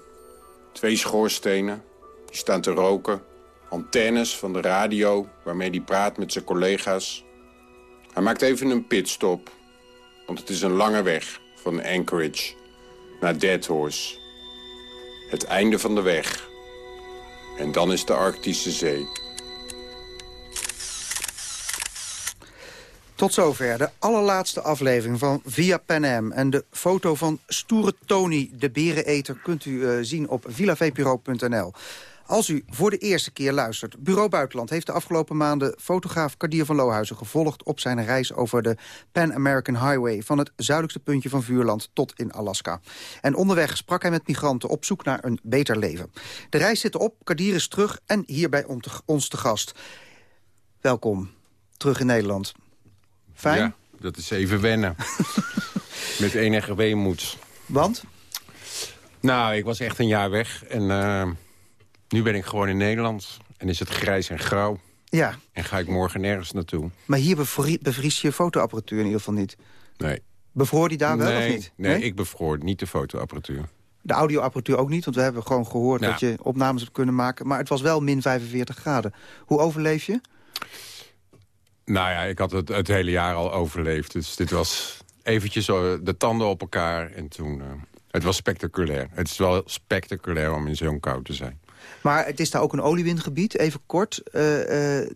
twee schoorstenen, die staan te roken... antennes van de radio waarmee hij praat met zijn collega's. Hij maakt even een pitstop, want het is een lange weg van Anchorage naar Dead Horse. Het einde van de weg. En dan is de Arctische Zee. Tot zover de allerlaatste aflevering van Via Pan Am. En de foto van stoere Tony, de bereneter, kunt u uh, zien op villavpro.nl. Als u voor de eerste keer luistert, Bureau Buitenland... heeft de afgelopen maanden fotograaf Cardier van Lohuizen gevolgd... op zijn reis over de Pan American Highway... van het zuidelijkste puntje van Vuurland tot in Alaska. En onderweg sprak hij met migranten op zoek naar een beter leven. De reis zit op, Cardier is terug en hierbij ons te gast. Welkom, terug in Nederland. Fijn? Ja, dat is even wennen. met enige weemoed. Want? Nou, ik was echt een jaar weg en... Uh... Nu ben ik gewoon in Nederland en is het grijs en grauw. Ja. En ga ik morgen nergens naartoe. Maar hier bevries je fotoapparatuur in ieder geval niet? Nee. Bevroor die daar wel of niet? Nee, nee, ik bevroor niet de fotoapparatuur. De audioapparatuur ook niet, want we hebben gewoon gehoord Ja. dat je opnames hebt kunnen maken. Maar het was wel min 45 graden. Hoe overleef je? Nou ja, ik had het het hele jaar al overleefd. Dus dit was eventjes zo de tanden op elkaar en toen... eh, het was spectaculair. Het is wel spectaculair om in zo'n kou te zijn. Maar het is daar ook een oliewindgebied, even kort. Eh, eh,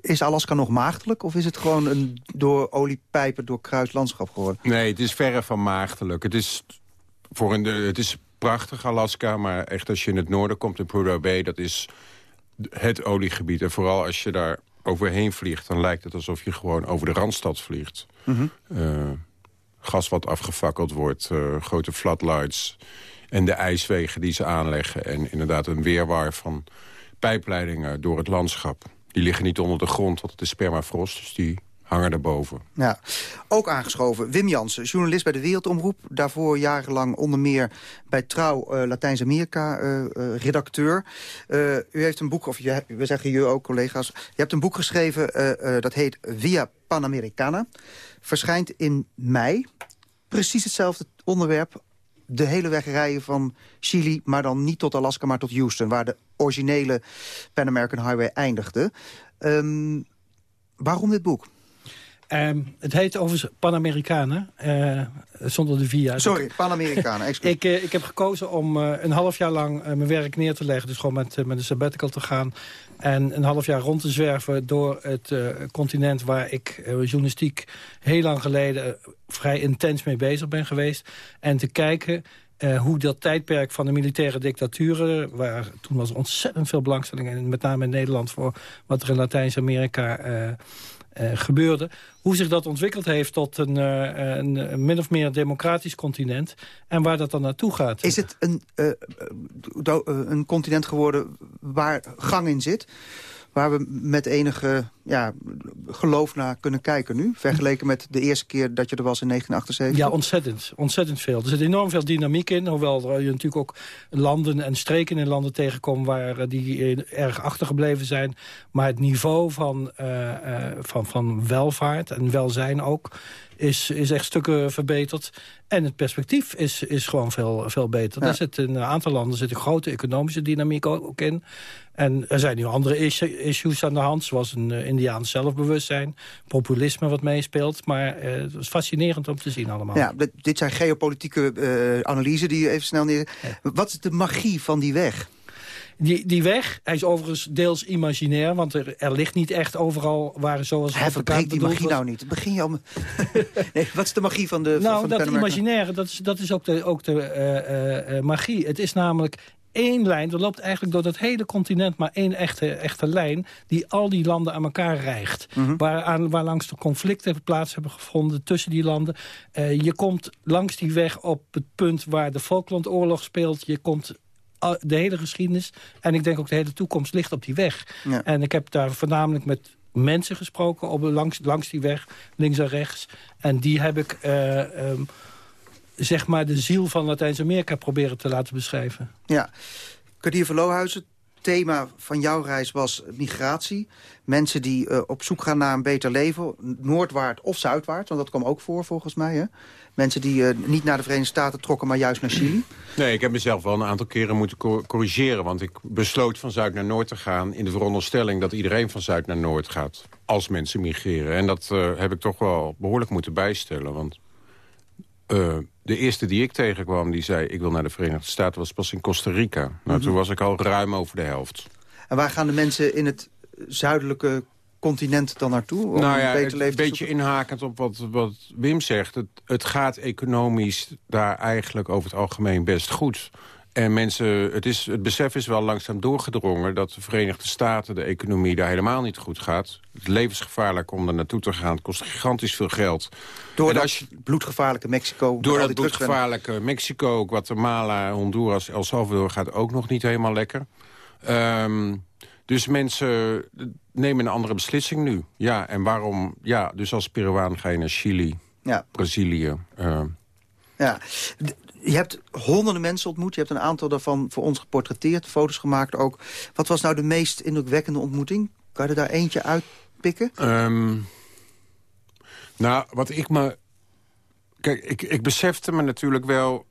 is Alaska nog maagdelijk of is het gewoon een door oliepijpen doorkruist landschap geworden? Nee, het is verre van maagdelijk. Het is, voor een, het is prachtig Alaska, maar echt als je in het noorden komt in Prudhoe Bay... dat is het oliegebied. En vooral als je daar overheen vliegt... dan lijkt het alsof je gewoon over de Randstad vliegt. Mhm. Eh, gas wat afgefakkeld wordt, grote flatlights... en de ijswegen die ze aanleggen. En inderdaad een weerwar van pijpleidingen door het landschap. Die liggen niet onder de grond, want het is permafrost, dus die hangen daarboven. Ja, ook aangeschoven Wim Jansen, journalist bij de Wereldomroep. Daarvoor jarenlang onder meer bij Trouw eh, Latijns-Amerika eh, eh, u heeft een boek, of je, we zeggen je ook collega's... je hebt een boek geschreven dat heet Via Panamericana. Verschijnt in mei. Precies hetzelfde onderwerp. De hele weg rijden van Chili, maar dan niet tot Alaska, maar tot Houston... waar de originele Pan American Highway eindigde. Ehm, waarom dit boek? Ehm, het heet overigens Panamericana, eh, zonder de via. Sorry, Panamericana, excuus. ik, eh, ik heb gekozen om eh, een half jaar lang mijn werk neer te leggen. Dus gewoon met, met een sabbatical te gaan. En een half jaar rond te zwerven door het eh, continent... waar ik eh, journalistiek heel lang geleden eh, vrij intens mee bezig ben geweest. En te kijken hoe dat tijdperk van de militaire dictaturen... waar toen was ontzettend veel belangstelling... en met name in Nederland voor wat er in Latijns-Amerika... eh, gebeurde. Hoe zich dat ontwikkeld heeft tot een, eh, een, een min of meer democratisch continent. En waar dat dan naartoe gaat. Is het een, eh, een continent geworden waar gang in zit? Waar we met enige ja, geloof naar kunnen kijken nu? Vergeleken met de eerste keer dat je er was in 1978? Ja, ontzettend. Ontzettend veel. Er zit enorm veel dynamiek in. Hoewel er je natuurlijk ook landen en streken in landen tegenkomt... waar eh, die eh, erg achtergebleven zijn. Maar het niveau van, eh, eh, van, van welvaart en welzijn ook... Is, is echt stukken verbeterd. En het perspectief is, is gewoon veel, veel beter. Ja. Er zit in een aantal landen zit een grote economische dynamiek ook, in. En er zijn nu andere issue- issues aan de hand... zoals een uh, Indiaans zelfbewustzijn, populisme wat meespeelt. Maar eh, het is fascinerend om te zien allemaal. Ja, dit, zijn geopolitieke uh, analyse die je even snel neer... Wat is de magie van die weg? Die, die weg, hij is overigens deels imaginair... want er, er ligt niet echt overal waar zoals... Hij verbreekt die magie was. nou niet. Begin je al... nee, wat is de magie van de Nou, van de dat imaginaire, dat is, dat is ook de, ook de uh, uh, magie. Het is namelijk één lijn. Er loopt eigenlijk door het hele continent maar één echte, echte lijn... die al die landen aan elkaar rijgt. Mhm. waar, aan, waar langs de conflicten plaats hebben gevonden tussen die landen. Eh, je komt langs die weg op het punt waar de Falklandoorlog speelt. Je komt de hele geschiedenis en ik denk ook de hele toekomst ligt op die weg. Ja. En ik heb daar voornamelijk met mensen gesproken op, langs, langs die weg, links en rechts. En die heb ik, eh, ehm, zeg maar, de ziel van Latijns-Amerika proberen te laten beschrijven. Ja. Kadir van Lohuizen, thema van jouw reis was migratie. Mensen die eh, op zoek gaan naar een beter leven, noordwaarts of zuidwaarts. Want dat kwam ook voor, volgens mij. Hè? Mensen die eh, niet naar de Verenigde Staten trokken, maar juist naar Chili. Nee, ik heb mezelf wel een aantal keren moeten co- corrigeren. Want ik besloot van zuid naar noord te gaan... in de veronderstelling dat iedereen van zuid naar noord gaat. Als mensen migreren. En dat eh, heb ik toch wel behoorlijk moeten bijstellen. Want eh, de eerste die ik tegenkwam, die zei... ik wil naar de Verenigde Staten, was pas in Costa Rica. Nou, Mhm. toen was ik al ruim over de helft. En waar gaan de mensen in het zuidelijke continent dan naartoe? Om nou een ja, beter het- leven een te beetje inhakend op wat, wat Wim zegt. Het, het gaat economisch daar eigenlijk over het algemeen best goed. En mensen, het, is, het besef is wel langzaam doorgedrongen... dat de Verenigde Staten, de economie, daar helemaal niet goed gaat. Het levensgevaarlijk om er naartoe te gaan. Het kost gigantisch veel geld. Door En dat als je- bloedgevaarlijke Mexico. Door dat bloedgevaarlijke Mexico, Guatemala, Honduras, El Salvador... gaat ook nog niet helemaal lekker. Ehm, dus mensen nemen een andere beslissing nu. Ja, en waarom? Ja, dus als Peruaan ga je naar Chili, Ja. Brazilië. eh, Ja. Je hebt honderden mensen ontmoet. Je hebt een aantal daarvan voor ons geportretteerd. Foto's gemaakt ook. Wat was nou de meest indrukwekkende ontmoeting? Kan je er daar eentje uitpikken? Ehm, nou, wat ik me... Kijk, ik, ik besefte me natuurlijk wel...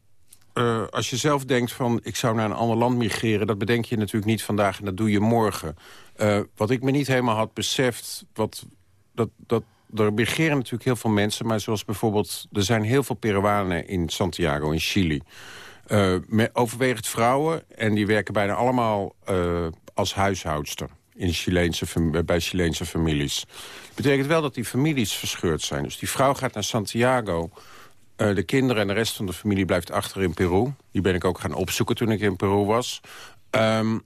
eh, als je zelf denkt van, ik zou naar een ander land migreren... dat bedenk je natuurlijk niet vandaag en dat doe je morgen. Eh, wat ik me niet helemaal had beseft... Wat, dat, dat, er migreren natuurlijk heel veel mensen... maar zoals bijvoorbeeld, er zijn heel veel Peruanen in Santiago, in Chili... Eh, met overwegend vrouwen. En die werken bijna allemaal eh, als huishoudster in Chileense, bij Chileense families. Dat betekent wel dat die families verscheurd zijn. Dus die vrouw gaat naar Santiago. eh, de kinderen en de rest van de familie blijft achter in Peru. Die ben ik ook gaan opzoeken toen ik in Peru was. Ehm,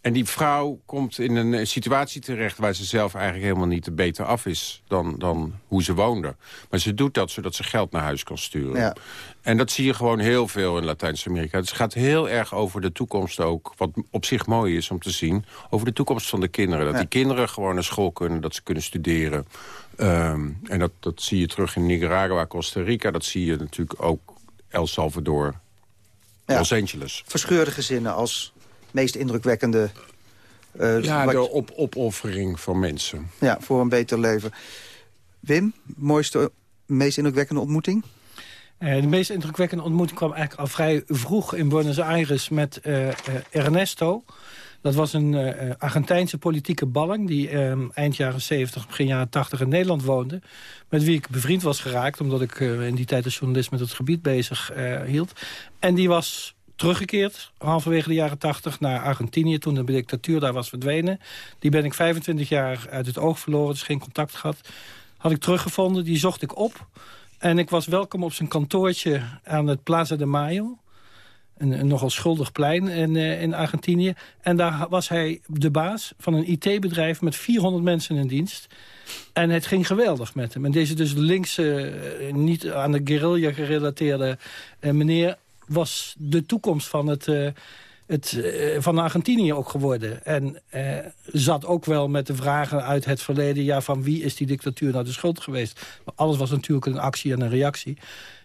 en die vrouw komt in een eh, situatie terecht... waar ze zelf eigenlijk helemaal niet beter af is dan, dan hoe ze woonde. Maar ze doet dat zodat ze geld naar huis kan sturen. Ja. En dat zie je gewoon heel veel in Latijns-Amerika. Dus het gaat heel erg over de toekomst ook. Wat op zich mooi is om te zien. Over de toekomst van de kinderen. Dat Ja. die kinderen gewoon naar school kunnen. Dat ze kunnen studeren. Ehm, en dat, dat zie je terug in Nicaragua, Costa Rica. Dat zie je natuurlijk ook El Salvador, Ja. Los Angeles. Verscheurde gezinnen als meest indrukwekkende... eh, Ja, wat- de op opoffering van mensen. ja, voor een beter leven. Wim, mooiste, meest indrukwekkende ontmoeting? Eh, de meest indrukwekkende ontmoeting kwam eigenlijk al vrij vroeg in Buenos Aires met eh, Ernesto. Dat was een eh, Argentijnse politieke balling die eh, eind jaren 70, begin jaren 80 in Nederland woonde. Met wie ik bevriend was geraakt, omdat ik in die tijd als journalist met het gebied bezig eh, hield. En die was teruggekeerd, halverwege de jaren 80, naar Argentinië... toen de dictatuur daar was verdwenen. Die ben ik 25 jaar uit het oog verloren, dus geen contact gehad. Had ik teruggevonden, die zocht ik op. En ik was welkom op zijn kantoortje aan het Plaza de Mayo. Een, nogal schuldig plein in, eh, in Argentinië. En daar was hij de baas van een IT-bedrijf met 400 mensen in dienst. En het ging geweldig met hem. En deze dus linkse, eh, niet aan de guerrilla gerelateerde eh, meneer... was de toekomst van het... eh, het, eh, van Argentinië ook geworden. En eh, zat ook wel met de vragen uit het verleden... ja, van wie is die dictatuur nou de schuld geweest? Maar alles was natuurlijk een actie en een reactie.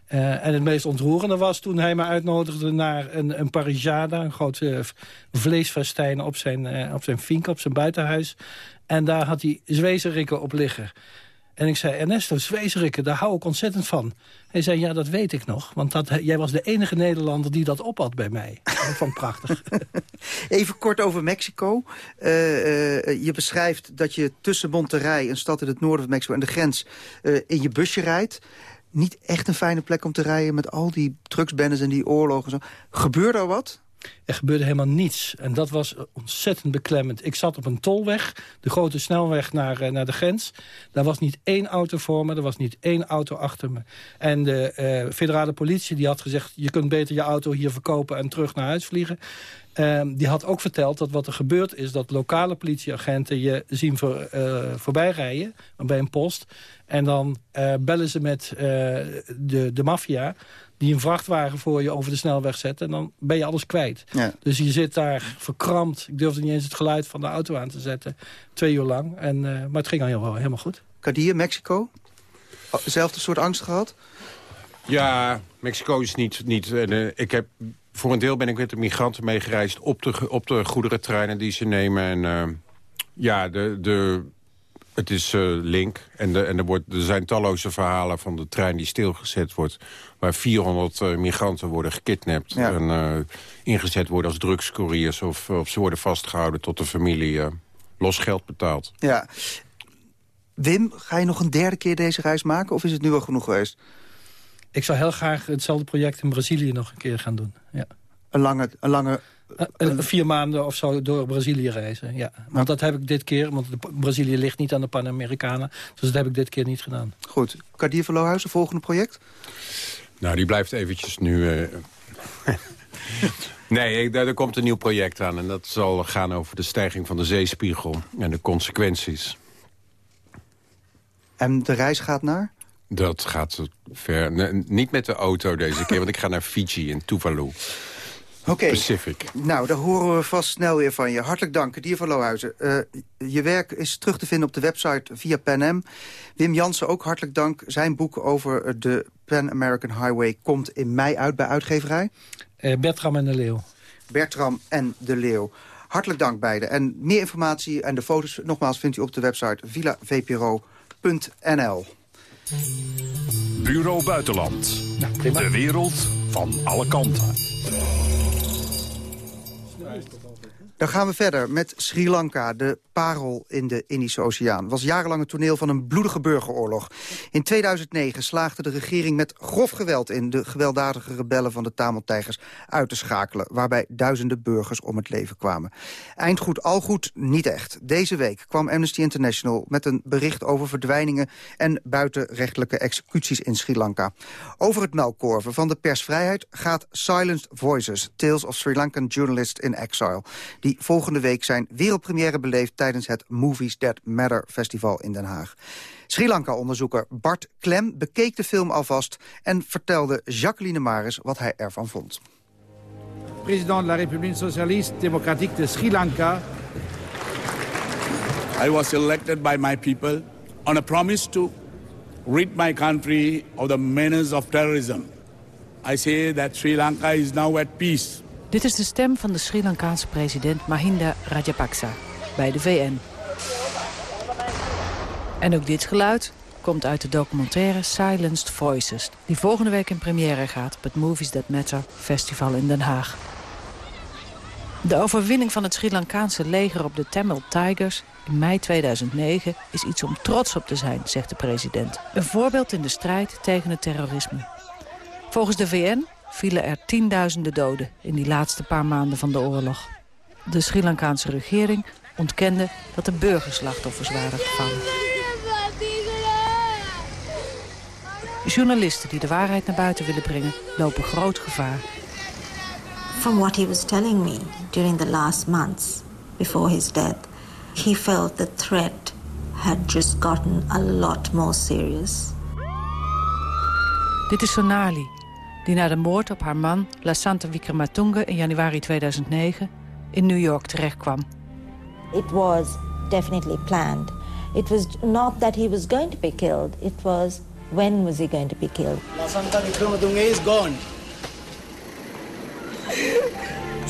En het meest ontroerende was toen hij me uitnodigde naar een, een parijada... een groot eh, vleesfestijn op zijn, op zijn fink, op zijn buitenhuis. En daar had hij zwezerikken op liggen. En ik zei, Ernesto, zwezerikken, daar hou ik ontzettend van. Hij zei, ja, dat weet ik nog. Want dat, jij was de enige Nederlander die dat op had bij mij. Dat vond prachtig. Even kort over Mexico. Eh, eh, je beschrijft dat je tussen Monterrey, een stad in het noorden van Mexico... en de grens eh, in je busje rijdt. Niet echt een fijne plek om te rijden met al die drugsbendes en die oorlogen. en Zo. Gebeurde er wat? Er gebeurde helemaal niets. En dat was ontzettend beklemmend. Ik zat op een tolweg, de grote snelweg naar, eh, naar de grens. Daar was niet één auto voor me, er was niet één auto achter me. En de uh, federale politie die had gezegd... je kunt beter je auto hier verkopen en terug naar huis vliegen. Uh, die had ook verteld dat wat er gebeurt is... dat lokale politieagenten je zien voor, uh, voorbij rijden bij een post. En dan uh, bellen ze met de, de maffia die een vrachtwagen voor je over de snelweg zet... en dan ben je alles kwijt. Ja. Dus je zit daar verkrampt. Ik durfde niet eens het geluid van de auto aan te zetten. Twee uur lang. En, uh, maar het ging al heel, helemaal goed. Kadir, Mexico? Hetzelfde soort angst gehad? Ja, Mexico is niet... niet uh, ik heb, voor een deel ben ik met de migranten meegereisd... op de, op de goederentreinen die ze nemen. En uh, ja, de, de het is uh, link. En, de, en er, wordt, er zijn talloze verhalen van de trein die stilgezet wordt... waar 400 uh, migranten worden gekidnapt... en uh, ingezet worden als drugscouriers... Of, of ze worden vastgehouden tot de familie los geld betaalt. Ja. Wim, ga je nog een derde keer deze reis maken... of is het nu al genoeg geweest? Ik zou heel graag hetzelfde project in Brazilië nog een keer gaan doen. Ja. Een lange, een lange uh, vier maanden of zo door Brazilië reizen, ja. Want dat heb ik dit keer, want Brazilië ligt niet aan de Pan-Amerikanen. Dus dat heb ik dit keer niet gedaan. Goed. Cardier van Lohuizen, volgende project? Nou, die blijft eventjes nu... Uh... nee, er komt een nieuw project aan. En dat zal gaan over de stijging van de zeespiegel en de consequenties. En de reis gaat naar? Dat gaat ver. Nee, niet met de auto deze keer, want ik ga naar Fiji in Tuvalu. Oké. Pacific. Nou, daar horen we vast snel weer van je. Hartelijk dank, Dier van Lohuizen. Uh, je werk is terug te vinden op de website via PanAm. Wim Jansen ook hartelijk dank. Zijn boek over de Pan American Highway komt in mei uit bij uitgeverij. Uh, Bertram en de Leeuw. Bertram en de Leeuw. Hartelijk dank beiden. En meer informatie en de foto's nogmaals vindt u op de website villavpro.nl. Bureau Buitenland. Nou, de wereld van alle kanten. Dan gaan we verder met Sri Lanka, de parel in de Indische Oceaan. was jarenlang het toneel van een bloedige burgeroorlog. In 2009 slaagde de regering met grof geweld in... de gewelddadige rebellen van de Tamil-tijgers uit te schakelen... waarbij duizenden burgers om het leven kwamen. Eindgoed al goed, niet echt. Deze week kwam Amnesty International met een bericht over verdwijningen... en buitenrechtelijke executies in Sri Lanka. Over het melkkorven van de persvrijheid gaat Silenced Voices... Tales of Sri Lankan Journalists in Exile... die volgende week zijn wereldpremière beleeft tijdens het Movies That Matter Festival in Den Haag. Sri Lanka-onderzoeker Bart Klem bekeek de film alvast... en vertelde Jacqueline Maris wat hij ervan vond. President de la République Socialiste Démocratique de Sri Lanka... I was elected by my people on a promise to rid my country of the menace of terrorism. I say that Sri Lanka is now at peace. Dit is de stem van de Sri Lankaanse president Mahinda Rajapaksa bij de VN. En ook dit geluid komt uit de documentaire Silenced Voices... die volgende week in première gaat op het Movies That Matter Festival in Den Haag. De overwinning van het Sri Lankaanse leger op de Tamil Tigers in mei 2009 is iets om trots op te zijn, zegt de president. Een voorbeeld in de strijd tegen het terrorisme. Volgens de VN vielen er tienduizenden doden in die laatste paar maanden van de oorlog. De Sri Lankaanse regering ontkende dat er burgerslachtoffers waren gevallen. Journalisten die de waarheid naar buiten willen brengen lopen groot gevaar. From what he was telling me during the last months before his death, he felt the threat had just gotten a lot more serious. Dit is Sonali, die na de moord op haar man Lasanta Vikramatunga in januari 2009 in New York terechtkwam. It was definitely planned. It was not that he was going to be killed. It was when was he going to be killed. Lasanta Vikramatunga is gone.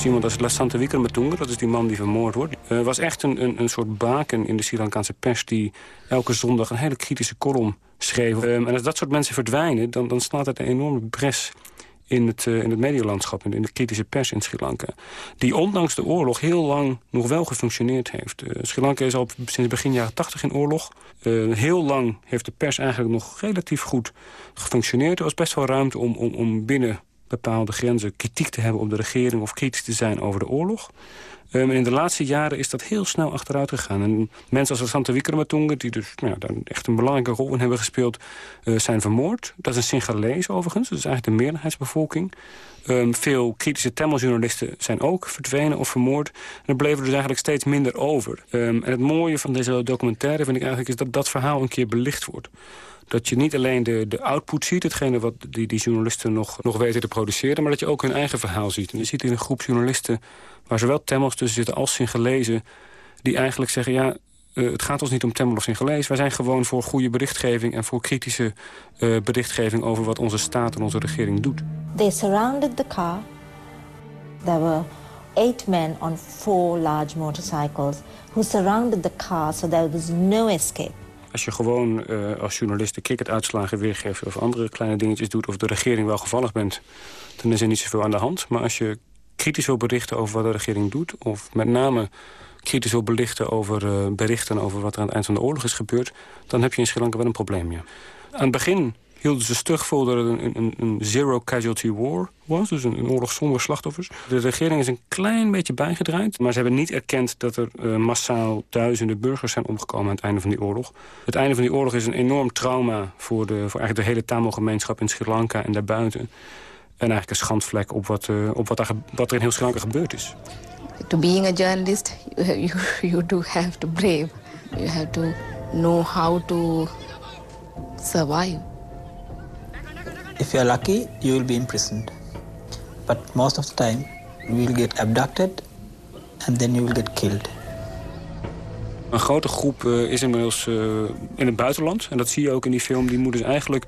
Iemand als Lasanta Vikramatunga, dat is die man die vermoord wordt... Uh, was echt een, een, een soort baken in de Sri Lankaanse pers... die elke zondag een hele kritische column schreef. Um, en als dat soort mensen verdwijnen, dan, dan slaat het een enorme bres in het, uh, in het medialandschap, in de kritische pers in Sri Lanka. Die ondanks de oorlog heel lang nog wel gefunctioneerd heeft. Uh, Sri Lanka is al sinds begin jaren 80 in oorlog. Uh, heel lang heeft de pers eigenlijk nog relatief goed gefunctioneerd. Er was best wel ruimte om, om, om binnen bepaalde grenzen kritiek te hebben op de regering... of kritisch te zijn over de oorlog. Um, in de laatste jaren is dat heel snel achteruit gegaan. En mensen als Santa Wickramatunge, die dus nou, daar echt een belangrijke rol in hebben gespeeld, uh, zijn vermoord. Dat is een Singalees overigens, dat is eigenlijk de meerderheidsbevolking. Um, veel kritische Tamil-journalisten zijn ook verdwenen of vermoord. En er bleven dus eigenlijk steeds minder over. Um, en het mooie van deze documentaire vind ik eigenlijk is dat dat verhaal een keer belicht wordt dat je niet alleen de, de output ziet... hetgene wat die, die journalisten nog, nog weten te produceren... maar dat je ook hun eigen verhaal ziet. En je ziet in een groep journalisten waar zowel Tamils tussen zitten als Singalezen... die eigenlijk zeggen, ja, uh, het gaat ons niet om Tamil of Singalees. Wij zijn gewoon voor goede berichtgeving... en voor kritische uh, berichtgeving over wat onze staat en onze regering doet. They surrounded the car. There were eight men on four large motorcycles... who surrounded the car so there was no escape. Als je gewoon uh, als journalist de cricketuitslagen weergeeft... of andere kleine dingetjes doet of de regering wel gevallig bent... dan is er niet zoveel aan de hand. Maar als je kritisch wil berichten over wat de regering doet... of met name kritisch wil belichten over uh, berichten over wat er aan het eind van de oorlog is gebeurd... dan heb je in Sri Lanka wel een probleem, ja. Aan het begin hielden ze stug vol dat het een, een, een zero casualty war was. Dus een, oorlog zonder slachtoffers. De regering is een klein beetje bijgedraaid. Maar ze hebben niet erkend dat er uh, massaal duizenden burgers zijn omgekomen aan het einde van die oorlog. Het einde van die oorlog is een enorm trauma voor, de, voor eigenlijk de hele Tamil-gemeenschap in Sri Lanka en daarbuiten. En eigenlijk een schandvlek op wat, uh, op wat, wat er in heel Sri Lanka gebeurd is. To being a journalist, you, you do have to brave. You have to know how to survive. If you're lucky, you will be imprisoned. But most of the time, you will get abducted and then you will get killed. Een grote groep uh, is inmiddels uh, in het buitenland. En dat zie je ook in die film. Die moet dus eigenlijk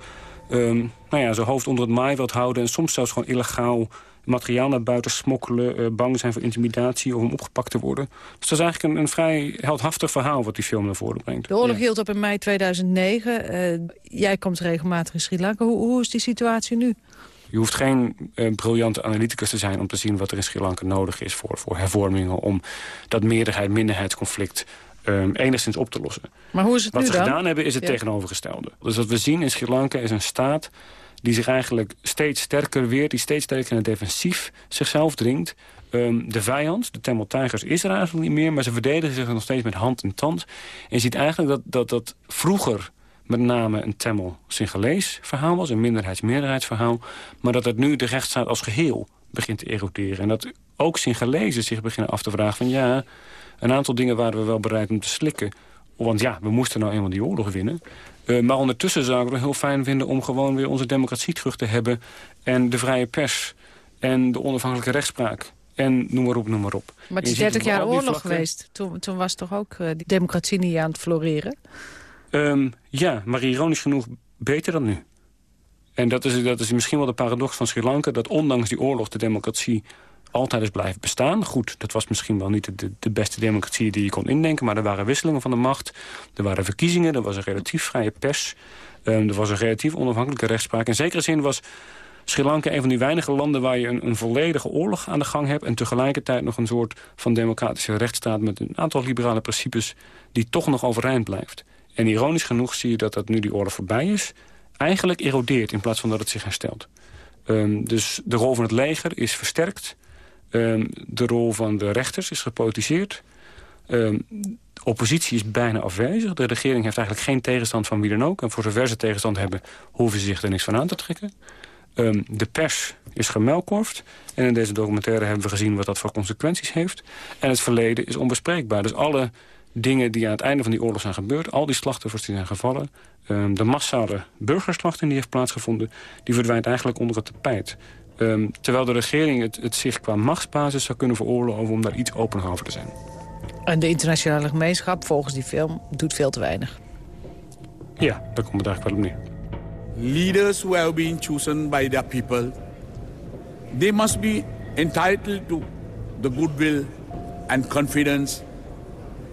um, nou ja, zijn hoofd onder het maaiveld houden... en soms zelfs gewoon illegaal materiaal naar buiten smokkelen... Uh, bang zijn voor intimidatie of om opgepakt te worden. Dus dat is eigenlijk een, een vrij heldhaftig verhaal wat die film naar voren brengt. De oorlog ja. hield op in mei 2009. Uh, jij komt regelmatig in Sri Lanka. Hoe, hoe is die situatie nu? Je hoeft geen uh, briljante analyticus te zijn om te zien wat er in Sri Lanka nodig is voor, voor hervormingen... om dat meerderheid-minderheidsconflict um, enigszins op te lossen. Maar hoe is het wat nu ze dan? gedaan hebben is het ja. tegenovergestelde. Dus wat we zien in Sri Lanka is een staat die zich eigenlijk steeds sterker weert... die steeds sterker in het defensief zichzelf dringt. Um, de vijand, de Tamil Tigers, is er eigenlijk niet meer... maar ze verdedigen zich nog steeds met hand en tand. En je ziet eigenlijk dat dat, dat vroeger met name een Tamil-Singalees verhaal was... een minderheids-meerderheidsverhaal... maar dat het nu de rechtsstaat als geheel begint te eroderen. En dat ook Singalezen zich beginnen af te vragen van... ja, een aantal dingen waren we wel bereid om te slikken... want ja, we moesten nou eenmaal die oorlog winnen... Uh, maar ondertussen zou ik het heel fijn vinden om gewoon weer onze democratie terug te hebben. En de vrije pers. En de onafhankelijke rechtspraak. En noem maar op, noem maar op. Maar het is 30 jaar oorlog vlakken... geweest. Toen, toen was toch ook uh, die democratie niet aan het floreren? Um, ja, maar ironisch genoeg beter dan nu. En dat is, dat is misschien wel de paradox van Sri Lanka... dat ondanks die oorlog de democratie altijd is blijven bestaan. Goed, dat was misschien wel niet de, de, beste democratie die je kon indenken... maar er waren wisselingen van de macht, er waren verkiezingen... er was een relatief vrije pers, um, er was een relatief onafhankelijke rechtspraak. In zekere zin was Sri Lanka een van die weinige landen... waar je een, een volledige oorlog aan de gang hebt... en tegelijkertijd nog een soort van democratische rechtsstaat... met een aantal liberale principes die toch nog overeind blijft. En ironisch genoeg zie je dat dat nu die oorlog voorbij is... eigenlijk erodeert in plaats van dat het zich herstelt. Um, dus de rol van het leger is versterkt... Um, de rol van de rechters is gepolitiseerd. Um, de oppositie is bijna afwezig. De regering heeft eigenlijk geen tegenstand van wie dan ook. En voor zover ze tegenstand hebben, hoeven ze zich er niks van aan te trekken. Um, de pers is gemelkorfd. En in deze documentaire hebben we gezien wat dat voor consequenties heeft. En het verleden is onbespreekbaar. Dus alle dingen die aan het einde van die oorlog zijn gebeurd... al die slachtoffers die zijn gevallen... de massale burgerslachting die heeft plaatsgevonden... die verdwijnt eigenlijk onder het tapijt. Um, terwijl de regering het, het zich qua machtsbasis zou kunnen veroorloven... om daar iets opener over te zijn. En de internationale gemeenschap, volgens die film, doet veel te weinig. Ja, daar komt het eigenlijk wel op neer. Leaders who have been chosen by their people... they must be entitled to the goodwill and confidence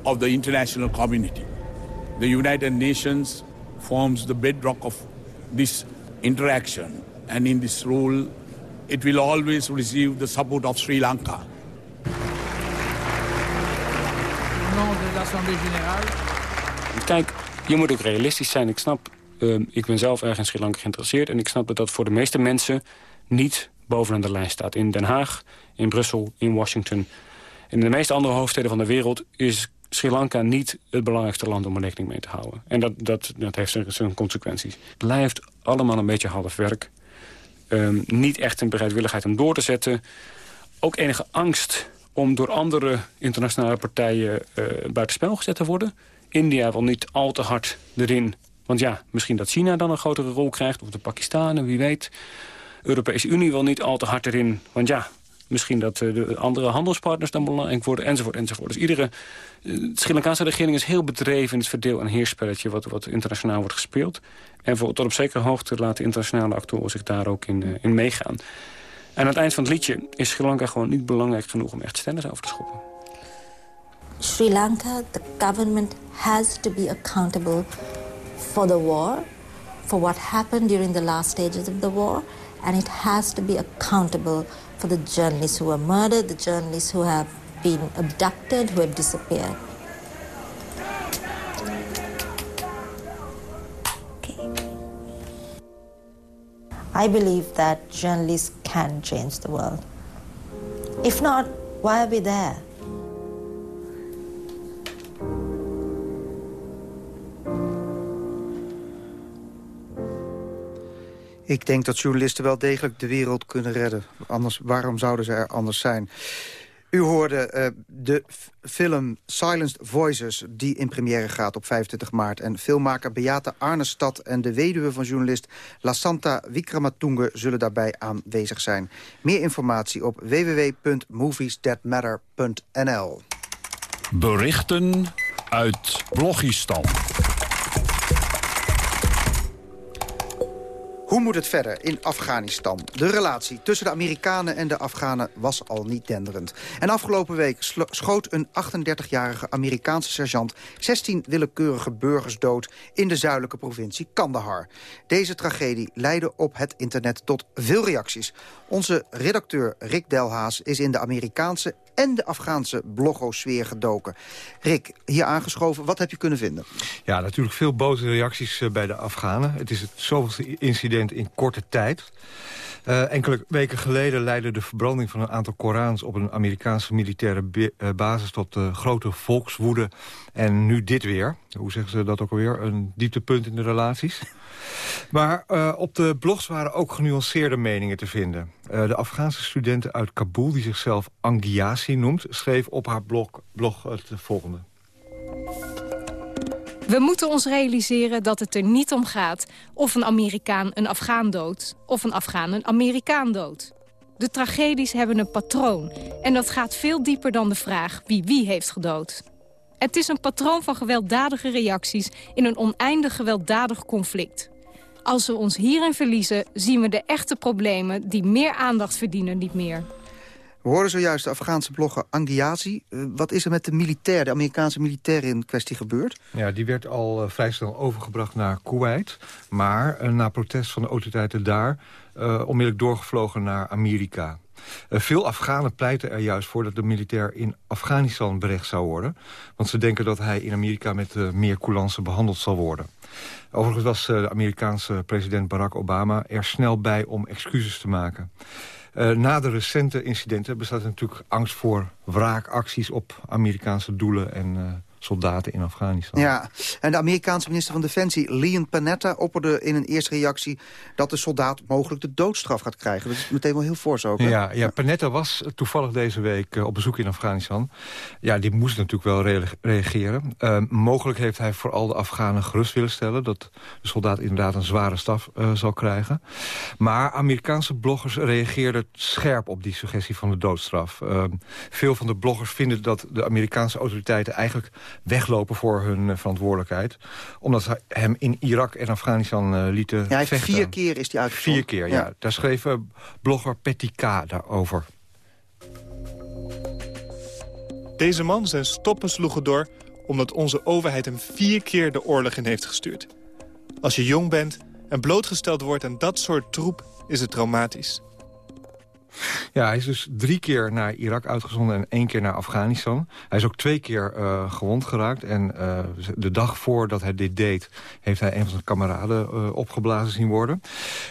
of the international community. The United Nations forms the bedrock of this interaction. And in this role, it will always receive the support of Sri Lanka. Kijk, je moet ook realistisch zijn. Ik snap, uh, ik ben zelf erg in Sri Lanka geïnteresseerd... en ik snap dat dat voor de meeste mensen niet bovenaan de lijst staat. In Den Haag, in Brussel, in Washington. En in de meeste andere hoofdsteden van de wereld is Sri Lanka niet het belangrijkste land om rekening mee te houden. En dat, dat, dat heeft zijn consequenties. Het blijft allemaal een beetje half werk. Ehm, niet echt een bereidwilligheid om door te zetten. Ook enige angst om door andere internationale partijen uh, buitenspel gezet te worden. India wil niet al te hard erin. Want ja, misschien dat China dan een grotere rol krijgt. Of de Pakistanen, wie weet. De Europese Unie wil niet al te hard erin. Want ja, misschien dat eh, de andere handelspartners dan belangrijk worden. Enzovoort, enzovoort. Dus iedere de Sri Lankaanse regering is heel bedreven in het verdeel- en heerspelletje wat, wat internationaal wordt gespeeld. En voor, tot op zekere hoogte laten internationale actoren zich daar ook in, uh, in meegaan. En aan het eind van het liedje is Sri Lanka gewoon niet belangrijk genoeg om echt stennis over te schoppen. Sri Lanka, the government has to be accountable for the war, for what happened during the last stages of the war, and it has to be accountable for the journalists who were murdered, the journalists who have been abducted, who have disappeared. I believe that journalists can change the world. If not, why are we there? Ik denk dat journalisten wel degelijk de wereld kunnen redden. Anders, waarom zouden ze er anders zijn? U hoorde uh, de film Silenced Voices, die in première gaat op 25 maart. En filmmaker Beate Arnestad en de weduwe van journalist La Santa Wikramatunge zullen daarbij aanwezig zijn. Meer informatie op www.moviesthatmatter.nl Berichten uit Blogistan. Hoe moet het verder in Afghanistan? De relatie tussen de Amerikanen en de Afghanen was al niet denderend. En afgelopen week schoot een 38-jarige Amerikaanse sergeant... 16 willekeurige burgers dood in de zuidelijke provincie Kandahar. Deze tragedie leidde op het internet tot veel reacties. Onze redacteur Rick Delhaas is in de Amerikaanse en de Afghaanse blogosfeer gedoken. Rick, hier aangeschoven, wat heb je kunnen vinden? Ja, natuurlijk veel boze reacties uh, bij de Afghanen. Het is het zoveelste incident in korte tijd. Uh, enkele weken geleden leidde de verbranding van een aantal Korans... op een Amerikaanse militaire uh, basis tot grote volkswoede. En nu dit weer. Hoe zeggen ze dat ook alweer? Een dieptepunt in de relaties. Maar uh, op de blogs waren ook genuanceerde meningen te vinden. Uh, de Afghaanse studenten uit Kabul, die zichzelf Angiasi noemt... schreef op haar blog, blog het volgende. We moeten ons realiseren dat het er niet om gaat... of een Amerikaan een Afghaan doodt, of een Afghaan een Amerikaan doodt. De tragedies hebben een patroon. En dat gaat veel dieper dan de vraag wie wie heeft gedood. Het is een patroon van gewelddadige reacties in een oneindig gewelddadig conflict. Als we ons hierin verliezen, zien we de echte problemen die meer aandacht verdienen niet meer. We hoorden zojuist de Afghaanse blogger Angiazi. Uh, wat is er met de militair, de Amerikaanse militair in kwestie gebeurd? Ja, die werd al uh, vrij snel overgebracht naar Kuwait. Maar uh, na protest van de autoriteiten daar... onmiddellijk doorgevlogen naar Amerika. Veel Afghanen pleiten er juist voor dat de militair in Afghanistan berecht zou worden. Want ze denken dat hij in Amerika met meer coulance behandeld zal worden. Overigens was de Amerikaanse president Barack Obama er snel bij om excuses te maken. Na de recente incidenten bestaat er natuurlijk angst voor wraakacties op Amerikaanse doelen en soldaten in Afghanistan. Ja, en de Amerikaanse minister van Defensie, Leon Panetta... opperde in een eerste reactie dat de soldaat mogelijk de doodstraf gaat krijgen. Dat is meteen wel heel fors ook. Ja, ja, Panetta was toevallig deze week uh, op bezoek in Afghanistan. Ja, die moest natuurlijk wel re reageren. Uh, mogelijk heeft hij vooral de Afghanen gerust willen stellen... dat de soldaat inderdaad een zware staf uh, zal krijgen. Maar Amerikaanse bloggers reageerden scherp op die suggestie van de doodstraf. veel van de bloggers vinden dat de Amerikaanse autoriteiten eigenlijk weglopen voor hun uh, verantwoordelijkheid. Omdat ze hem in Irak en Afghanistan uh, lieten ja, vechten. Vier keer is hij uitgevoerd. Vier keer, ja. ja. Daar schreef uh, blogger Petty K. daarover. Deze man zijn stoppen sloegen door omdat onze overheid hem vier keer de oorlog in heeft gestuurd. Als je jong bent en blootgesteld wordt aan dat soort troep is het traumatisch. Ja, hij is dus drie keer naar Irak uitgezonden en één keer naar Afghanistan. Hij is ook twee keer uh, gewond geraakt. En uh, de dag voordat hij dit deed, heeft hij een van zijn kameraden uh, opgeblazen zien worden.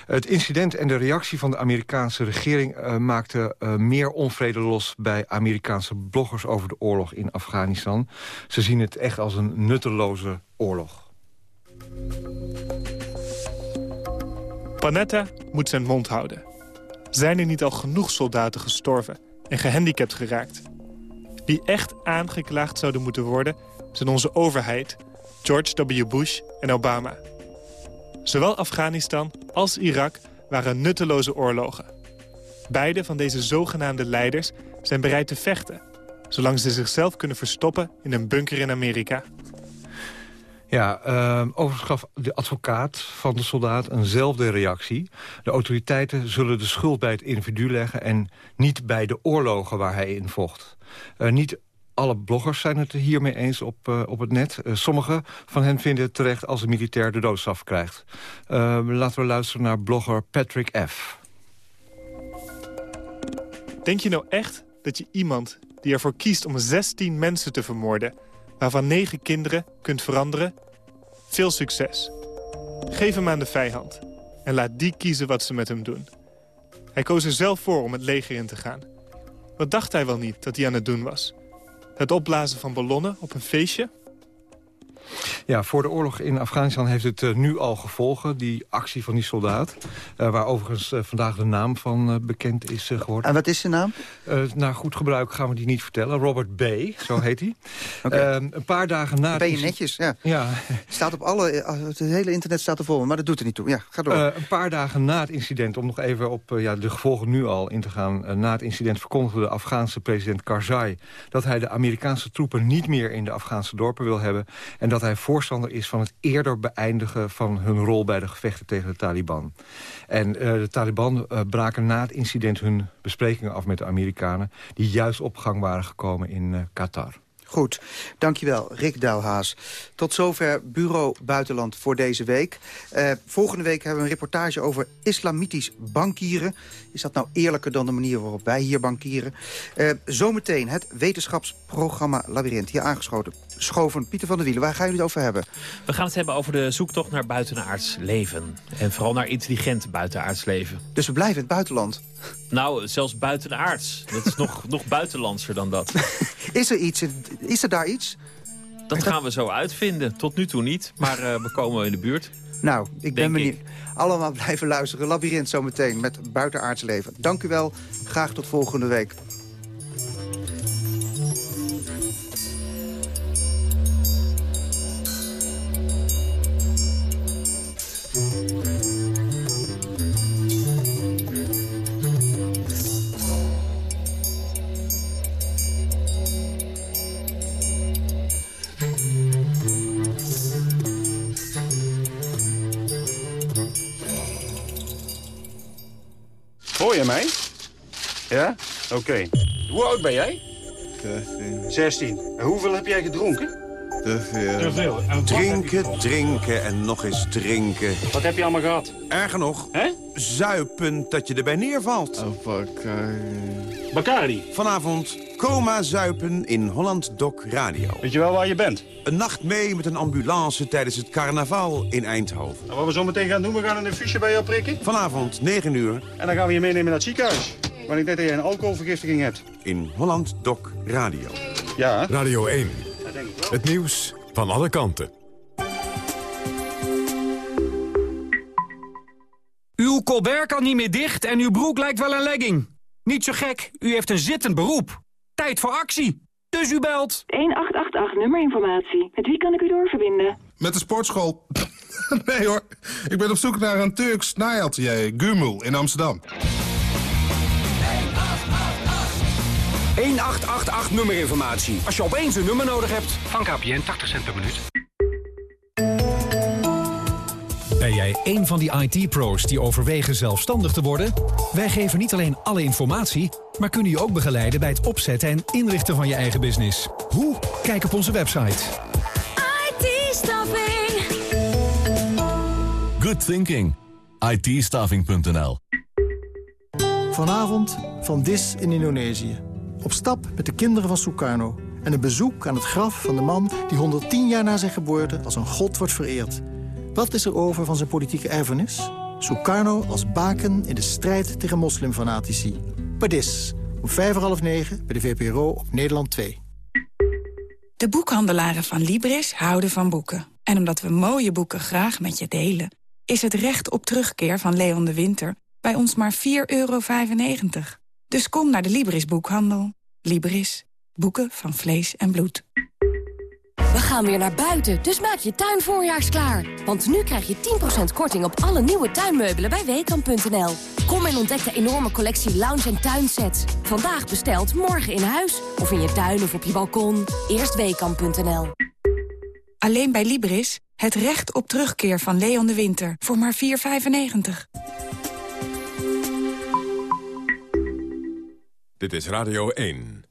Het incident en de reactie van de Amerikaanse regering maakten meer onvrede los bij Amerikaanse bloggers over de oorlog in Afghanistan. Ze zien het echt als een nutteloze oorlog. Panetta moet zijn mond houden. Zijn er niet al genoeg soldaten gestorven en gehandicapt geraakt? Wie echt aangeklaagd zouden moeten worden... zijn onze overheid, George W. Bush en Obama. Zowel Afghanistan als Irak waren nutteloze oorlogen. Beide van deze zogenaamde leiders zijn bereid te vechten... zolang ze zichzelf kunnen verstoppen in een bunker in Amerika. Ja, uh, overigens gaf de advocaat van de soldaat eenzelfde reactie. De autoriteiten zullen de schuld bij het individu leggen... en niet bij de oorlogen waar hij in vocht. Uh, niet alle bloggers zijn het hiermee eens op, uh, op het net. Uh, Sommigen van hen vinden het terecht als een militair de doodstraf krijgt. laten we luisteren naar blogger Patrick F. Denk je nou echt dat je iemand die ervoor kiest om 16 mensen te vermoorden waarvan negen kinderen kunt veranderen? Veel succes. Geef hem aan de vijand en laat die kiezen wat ze met hem doen. Hij koos er zelf voor om het leger in te gaan. Wat dacht hij wel niet dat hij aan het doen was? Het opblazen van ballonnen op een feestje? Ja, voor de oorlog in Afghanistan heeft het uh, nu al gevolgen, die actie van die soldaat. Uh, waar overigens uh, vandaag de naam van bekend is geworden. En wat is zijn naam? naar goed gebruik gaan we die niet vertellen. Robert B., zo heet hij. okay. een paar dagen na... Ben je netjes, ja. ja. Staat op alle, het hele internet staat er vol, maar dat doet er niet toe. Ja, ga door. een paar dagen na het incident, om nog even op ja, de gevolgen nu al in te gaan... na het incident verkondigde de Afghaanse president Karzai... dat hij de Amerikaanse troepen niet meer in de Afghaanse dorpen wil hebben... en dat hij voorstander is van het eerder beëindigen van hun rol bij de gevechten tegen de Taliban. En uh, de Taliban uh, braken na het incident hun besprekingen af met de Amerikanen... die juist op gang waren gekomen in uh, Qatar. Goed, dankjewel Rick Douwhaas. Tot zover Bureau Buitenland voor deze week. Volgende week hebben we een reportage over islamitisch bankieren. Is dat nou eerlijker dan de manier waarop wij hier bankieren? Zometeen het wetenschapsprogramma Labyrinth. Hier aangeschoten. Schoven Pieter van der Wielen, waar gaan jullie het over hebben? We gaan het hebben over de zoektocht naar buitenaards leven. En vooral naar intelligent buitenaards leven. Dus we blijven in het buitenland? Nou, zelfs buitenaards. Dat is nog, nog buitenlandser dan dat. Is er iets? Is er daar iets? Dat gaan we zo uitvinden. Tot nu toe niet, maar uh, we komen in de buurt. Nou, ik ben benieuwd. Allemaal blijven luisteren. Labyrinth zometeen met buitenaards leven. Dank u wel. Graag tot volgende week. Mij? Ja? Oké. Okay. Hoe oud ben jij? 16. 16. En hoeveel heb jij gedronken? Te veel. Te veel. En drinken, drinken en nog eens drinken. Wat heb je allemaal gehad? Erger nog. Hè? Zuipen dat je erbij neervalt. Oh, Bacardi. Bacardi? Vanavond coma zuipen in Holland Doc Radio. Weet je wel waar je bent? Een nacht mee met een ambulance tijdens het carnaval in Eindhoven. En wat we zo meteen gaan doen, we gaan een infuusje bij jou prikken. Vanavond, 9 uur. En dan gaan we je meenemen naar het ziekenhuis. Want ik denk dat jij een alcoholvergiftiging hebt. In Holland Doc Radio. Ja. Radio 1. Het nieuws van alle kanten. Uw colbert kan niet meer dicht en uw broek lijkt wel een legging. Niet zo gek, u heeft een zittend beroep. Tijd voor actie. Dus u belt. 1888 nummerinformatie. Met wie kan ik u doorverbinden? Met de sportschool. nee hoor, ik ben op zoek naar een Turks naaiatelier, Gumul, in Amsterdam. 1888 nummerinformatie. Als je opeens een nummer nodig hebt. Van KPN 80 cent per minuut. Ben jij een van die IT-pro's die overwegen zelfstandig te worden? Wij geven niet alleen alle informatie, maar kunnen je ook begeleiden bij het opzetten en inrichten van je eigen business. Hoe? Kijk op onze website. IT-staffing. Good thinking. it Vanavond van Dis in Indonesië. Op stap met de kinderen van Sukarno. En een bezoek aan het graf van de man die 110 jaar na zijn geboorte als een god wordt vereerd. Wat is er over van zijn politieke erfenis? Sukarno als baken in de strijd tegen moslimfanatici. Padis, om vijf voor half negen bij de VPRO op Nederland 2. De boekhandelaren van Libris houden van boeken. En omdat we mooie boeken graag met je delen... is het recht op terugkeer van Leon de Winter bij ons maar 4,95 euro. Dus kom naar de Libris boekhandel. Libris. Boeken van vlees en bloed. We gaan weer naar buiten, dus maak je tuin voorjaarsklaar. Want nu krijg je 10% korting op alle nieuwe tuinmeubelen bij Weekamp.nl. Kom en ontdek de enorme collectie lounge- en tuinsets. Vandaag besteld, morgen in huis. Of in je tuin of op je balkon. Eerst Weekamp.nl. Alleen bij Libris. Het recht op terugkeer van Leon de Winter. Voor maar 4,95. Dit is Radio 1.